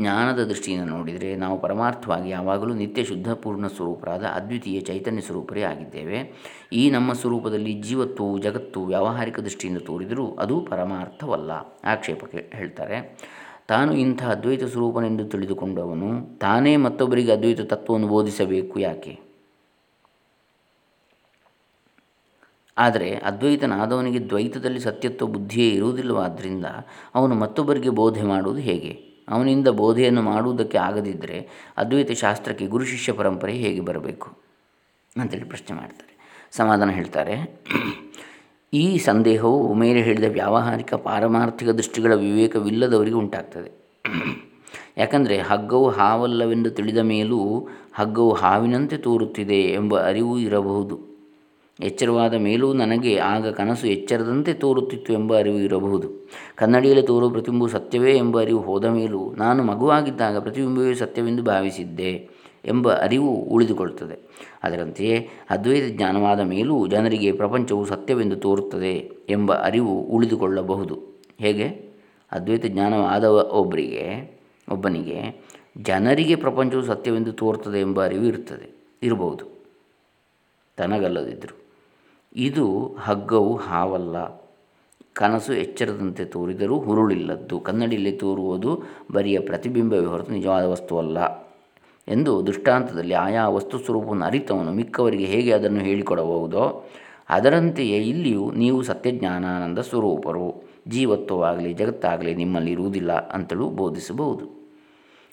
ಜ್ಞಾನದ ದೃಷ್ಟಿಯಿಂದ ನೋಡಿದರೆ ನಾವು ಪರಮಾರ್ಥವಾಗಿ ಯಾವಾಗಲೂ ನಿತ್ಯ ಶುದ್ಧ ಪೂರ್ಣ ಸ್ವರೂಪರಾದ ಅದ್ವಿತೀಯ ಚೈತನ್ಯ ಸ್ವರೂಪರೇ ಆಗಿದ್ದೇವೆ. ಈ ನಮ್ಮ ಸ್ವರೂಪದಲ್ಲಿ ಜೀವತ್ವವು ಜಗತ್ತು ವ್ಯಾವಹಾರಿಕ ದೃಷ್ಟಿಯಿಂದ ತೋರಿದರೂ ಅದು ಪರಮಾರ್ಥವಲ್ಲ, ಆಕ್ಷೇಪಕ್ಕೆ ಹೇಳ್ತಾರೆ. ತಾನು ಇಂಥ ಅದ್ವೈತ ಸ್ವರೂಪನೆಂದು ತಿಳಿದುಕೊಂಡವನು, ತಾನೇ ಮತ್ತೊಬ್ಬರಿಗೆ ಅದ್ವೈತ ತತ್ವವನ್ನು ಬೋಧಿಸಬೇಕು ಯಾಕೆ? ಆದರೆ ಅದ್ವೈತನಾದವನಿಗೆ ದ್ವೈತದಲ್ಲಿ ಸತ್ಯತ್ವ, ಬುದ್ಧಿಯೇ ಇರುವುದಿಲ್ಲವಾದ್ದರಿಂದ ಅವನು ಮತ್ತೊಬ್ಬರಿಗೆ ಬೋಧೆ ಮಾಡುವುದು ಹೇಗೆ? ಅವನಿಂದ ಬೋಧೆಯನ್ನು ಮಾಡುವುದಕ್ಕೆ ಆಗದಿದ್ದರೆ ಅದ್ವೈತ ಶಾಸ್ತ್ರಕ್ಕೆ ಗುರು ಶಿಷ್ಯ ಪರಂಪರೆ ಹೇಗೆ ಬರಬೇಕು? ಅಂತೇಳಿ ಪ್ರಶ್ನೆ ಮಾಡ್ತಾರೆ. ಸಮಾಧಾನ ಹೇಳ್ತಾರೆ. ಈ ಸಂದೇಹವು ಮೇಲೆ ಹೇಳಿದ ವ್ಯಾವಹಾರಿಕ ಪಾರಮಾರ್ಥಿಕ ದೃಷ್ಟಿಗಳ ವಿವೇಕವಿಲ್ಲದವರಿಗೆ ಉಂಟಾಗ್ತದೆ. ಯಾಕಂದರೆ ಹಗ್ಗವು ಹಾವಲ್ಲವೆಂದು ತಿಳಿದ ಮೇಲೂ ಹಗ್ಗವು ಹಾವಿನಂತೆ ತೋರುತ್ತಿದೆ ಎಂಬ ಅರಿವು ಇರಬಹುದು. ಎಚ್ಚರವಾದ ಮೇಲೂ ನನಗೆ ಆಗ ಕನಸು ಎಚ್ಚರದಂತೆ ತೋರುತ್ತಿತ್ತು ಎಂಬ ಅರಿವು ಇರಬಹುದು. ಕನ್ನಡಿಯಲ್ಲಿ ತೋರುವ ಪ್ರತಿಬಿಂಬವು ಸತ್ಯವೇ ಎಂಬ ಅರಿವು ಹೋದ ಮೇಲೂ ನಾನು ಮಗುವಾಗಿದ್ದಾಗ ಪ್ರತಿಬಿಂಬವೇ ಸತ್ಯವೆಂದು ಭಾವಿಸಿದ್ದೆ ಎಂಬ ಅರಿವು ಉಳಿದುಕೊಳ್ಳುತ್ತದೆ. ಅದರಂತೆಯೇ ಅದ್ವೈತ ಜ್ಞಾನವಾದ ಮೇಲೂ ಜನರಿಗೆ ಪ್ರಪಂಚವು ಸತ್ಯವೆಂದು ತೋರುತ್ತದೆ ಎಂಬ ಅರಿವು ಉಳಿದುಕೊಳ್ಳಬಹುದು. ಹೇಗೆ? ಅದ್ವೈತ ಜ್ಞಾನವಾದ ಒಬ್ಬರಿಗೆ ಒಬ್ಬನಿಗೆ ಜನರಿಗೆ ಪ್ರಪಂಚವು ಸತ್ಯವೆಂದು ತೋರುತ್ತದೆ ಎಂಬ ಅರಿವು ಇರುತ್ತದೆ, ಇರಬಹುದು. ತನಗಲ್ಲದಿದ್ದರು ಇದು ಹಗ್ಗವು ಹಾವಲ್ಲ. ಕನಸು ಎಚ್ಚರದಂತೆ ತೋರಿದರೂ ಹುರುಳಿಲ್ಲದ್ದು. ಕನ್ನಡಿಯಲ್ಲಿ ತೋರುವುದು ಬರಿಯ ಪ್ರತಿಬಿಂಬವೇ ಹೊರತು ನಿಜವಾದ ವಸ್ತುವಲ್ಲ ಎಂದು ದೃಷ್ಟಾಂತದಲ್ಲಿ ಆಯಾ ವಸ್ತು ಸ್ವರೂಪವನ್ನು ಅರಿತವನು. ಮಿಕ್ಕವರಿಗೆ ಹೇಗೆ ಅದನ್ನು ಹೇಳಿಕೊಡಬಹುದೋ, ಅದರಂತೆಯೇ ಇಲ್ಲಿಯೂ ನೀವು ಸತ್ಯಜ್ಞಾನಾನಂದ ಸ್ವರೂಪರು. ಜೀವತ್ವವಾಗಲಿ, ಜಗತ್ತಾಗಲಿ ನಿಮ್ಮಲ್ಲಿ ಇರುವುದಿಲ್ಲ ಅಂತಲೂ ಬೋಧಿಸಬಹುದು.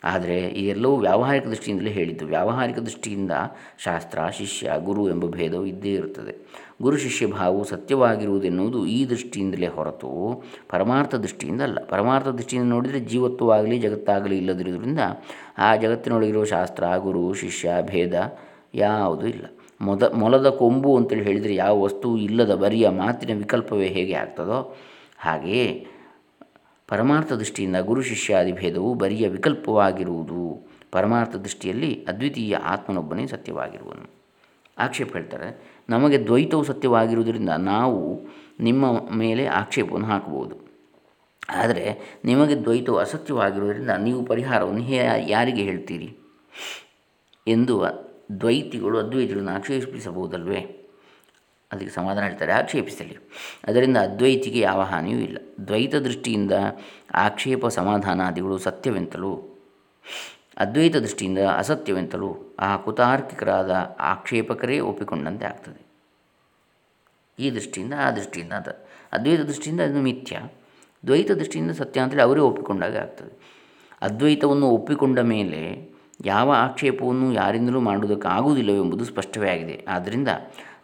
ಆದರೆ ಎಲ್ಲವೂ ವ್ಯಾವಹಾರಿಕ ದೃಷ್ಟಿಯಿಂದಲೇ ಹೇಳಿದ್ದು. ವ್ಯಾವಹಾರಿಕ ದೃಷ್ಟಿಯಿಂದ ಶಾಸ್ತ್ರ, ಶಿಷ್ಯ, ಗುರು ಎಂಬ ಭೇದವು ಇದ್ದೇ ಇರುತ್ತದೆ. ಗುರು ಶಿಷ್ಯ ಭಾವವು ಸತ್ಯವಾಗಿರುವುದೆನ್ನುವುದು ಈ ದೃಷ್ಟಿಯಿಂದಲೇ ಹೊರತು ಪರಮಾರ್ಥ ದೃಷ್ಟಿಯಿಂದ ಅಲ್ಲ ಪರಮಾರ್ಥ ದೃಷ್ಟಿಯಿಂದ ನೋಡಿದರೆ ಜೀವತ್ವವಾಗಲಿ, ಜಗತ್ತಾಗಲಿ ಇಲ್ಲದಿರುವುದರಿಂದ ಆ ಜಗತ್ತಿನೊಳಗಿರುವ ಶಾಸ್ತ್ರ, ಗುರು, ಶಿಷ್ಯ, ಭೇದ ಯಾವುದೂ ಇಲ್ಲ. ಮೊದ, ಮೊಲದ ಕೊಂಬು ಅಂತೇಳಿ ಹೇಳಿದರೆ ಯಾವ ವಸ್ತು ಇಲ್ಲದ ಬರಿಯ ಮಾತಿನ ವಿಕಲ್ಪವೇ ಹೇಗೆ ಆಗ್ತದೋ ಹಾಗೆಯೇ ಪರಮಾರ್ಥ ದೃಷ್ಟಿಯಿಂದ ಗುರು ಶಿಷ್ಯಾದಿ ಭೇದವು ಬರಿಯ ವಿಕಲ್ಪವಾಗಿರುವುದು ಪರಮಾರ್ಥ ದೃಷ್ಟಿಯಲ್ಲಿ ಅದ್ವಿತೀಯ ಆತ್ಮನೊಬ್ಬನೇ ಸತ್ಯವಾಗಿರುವನು. ಆಕ್ಷೇಪ ಹೇಳ್ತಾರೆ ನಮಗೆ ದ್ವೈತವು ಸತ್ಯವಾಗಿರುವುದರಿಂದ ನಾವು ನಿಮ್ಮ ಮೇಲೆ ಆಕ್ಷೇಪವನ್ನು ಹಾಕಬಹುದು. ಆದರೆ ನಿಮಗೆ ದ್ವೈತವು ಅಸತ್ಯವಾಗಿರುವುದರಿಂದ ನೀವು ಪರಿಹಾರವನ್ನು ಯಾರಿಗೆ ಹೇಳ್ತೀರಿ? ಎಂದು ದ್ವೈತಿಗಳು ಅದ್ವೈತಿಗಳನ್ನು ಆಕ್ಷೇಪಿಸಬಹುದಲ್ವೇ? ಅದಕ್ಕೆ ಸಮಾಧಾನ ಹೇಳ್ತಾರೆ, ಆಕ್ಷೇಪಿಸಲಿ. ಅದರಿಂದ ಅದ್ವೈತಿಗೆ ಯಾವ ಹಾನಿಯೂ ಇಲ್ಲ. ದ್ವೈತ ದೃಷ್ಟಿಯಿಂದ ಆಕ್ಷೇಪ ಸಮಾಧಾನಾದಿಗಳು ಸತ್ಯವೆಂತಲೂ ಅದ್ವೈತ ದೃಷ್ಟಿಯಿಂದ ಅಸತ್ಯವೆಂತಲೂ ಆ ಕುತಾರ್ಕಿಕರಾದ ಆಕ್ಷೇಪಕರೇ ಒಪ್ಪಿಕೊಂಡಂತೆ ಆಗ್ತದೆ. ಈ ದೃಷ್ಟಿಯಿಂದ, ಆ ದೃಷ್ಟಿಯಿಂದ ಅದ ಅದ್ವೈತ ದೃಷ್ಟಿಯಿಂದ ಅದು ಮಿಥ್ಯ. ದ್ವೈತ ದೃಷ್ಟಿಯಿಂದ ಸತ್ಯ ಅಂತೇಳಿ ಅವರೇ ಒಪ್ಪಿಕೊಂಡಾಗ ಆಗ್ತದೆ. ಅದ್ವೈತವನ್ನು ಒಪ್ಪಿಕೊಂಡ ಮೇಲೆ ಯಾವ ಆಕ್ಷೇಪವನ್ನು ಯಾರಿಂದಲೂ ಮಾಡುವುದಕ್ಕಾಗುವುದಿಲ್ಲವೆಂಬುದು ಸ್ಪಷ್ಟವೇ ಆಗಿದೆ. ಆದ್ದರಿಂದ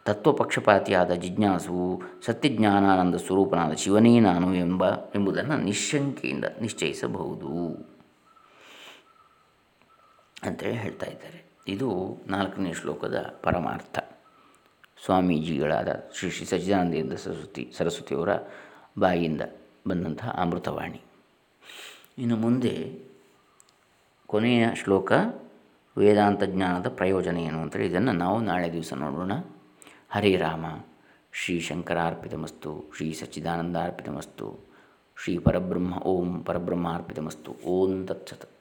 ತತ್ವಪಕ್ಷಪಾತಿಯಾದ ಜಿಜ್ಞಾಸು ಸತ್ಯಜ್ಞಾನಾನಂದ ಸ್ವರೂಪನಾದ ಶಿವನೇ ನಾನು ಎಂಬ, ಎಂಬುದನ್ನು ನಿಶಂಕೆಯಿಂದ ನಿಶ್ಚಯಿಸಬಹುದು. ಅಂತೇಳಿ ಹೇಳ್ತಾ ಇದ್ದಾರೆ. ಇದು ನಾಲ್ಕನೇ ಶ್ಲೋಕದ ಪರಮಾರ್ಥ. ಸ್ವಾಮೀಜಿಗಳಾದ ಶ್ರೀ ಶ್ರೀ ಸಚ್ಚಿದಾನಂದೇಂದ್ರ ಸರಸ್ವತಿ, ಸರಸ್ವತಿಯವರ ಬಾಯಿಯಿಂದ ಬಂದಂತಹ ಅಮೃತವಾಣಿ. ಇನ್ನು ಮುಂದೆ ಕೊನೆಯ ಶ್ಲೋಕ, ವೇದಾಂತ ಜ್ಞಾನದ ಪ್ರಯೋಜನ ಏನು ಅಂತೇಳಿ ಇದನ್ನು ನಾವು ನಾಳೆ ದಿವಸ ನೋಡೋಣ. ಹರೇ ರಾಮ, ಶ್ರೀ ಶಂಕರಾರ್ಪಿತಮಸ್ತು, ಶ್ರೀ ಸಚಿದಾನಂದಾರ್ಪಿತಮಸ್ತು ಶ್ರೀ ಪರಬ್ರಹ್ಮ, ಓಂ ಪರಬ್ರಹ್ಮಾರ್ಪಿತಮಸ್ತು, ಓಂ ತತ್ಸತ್.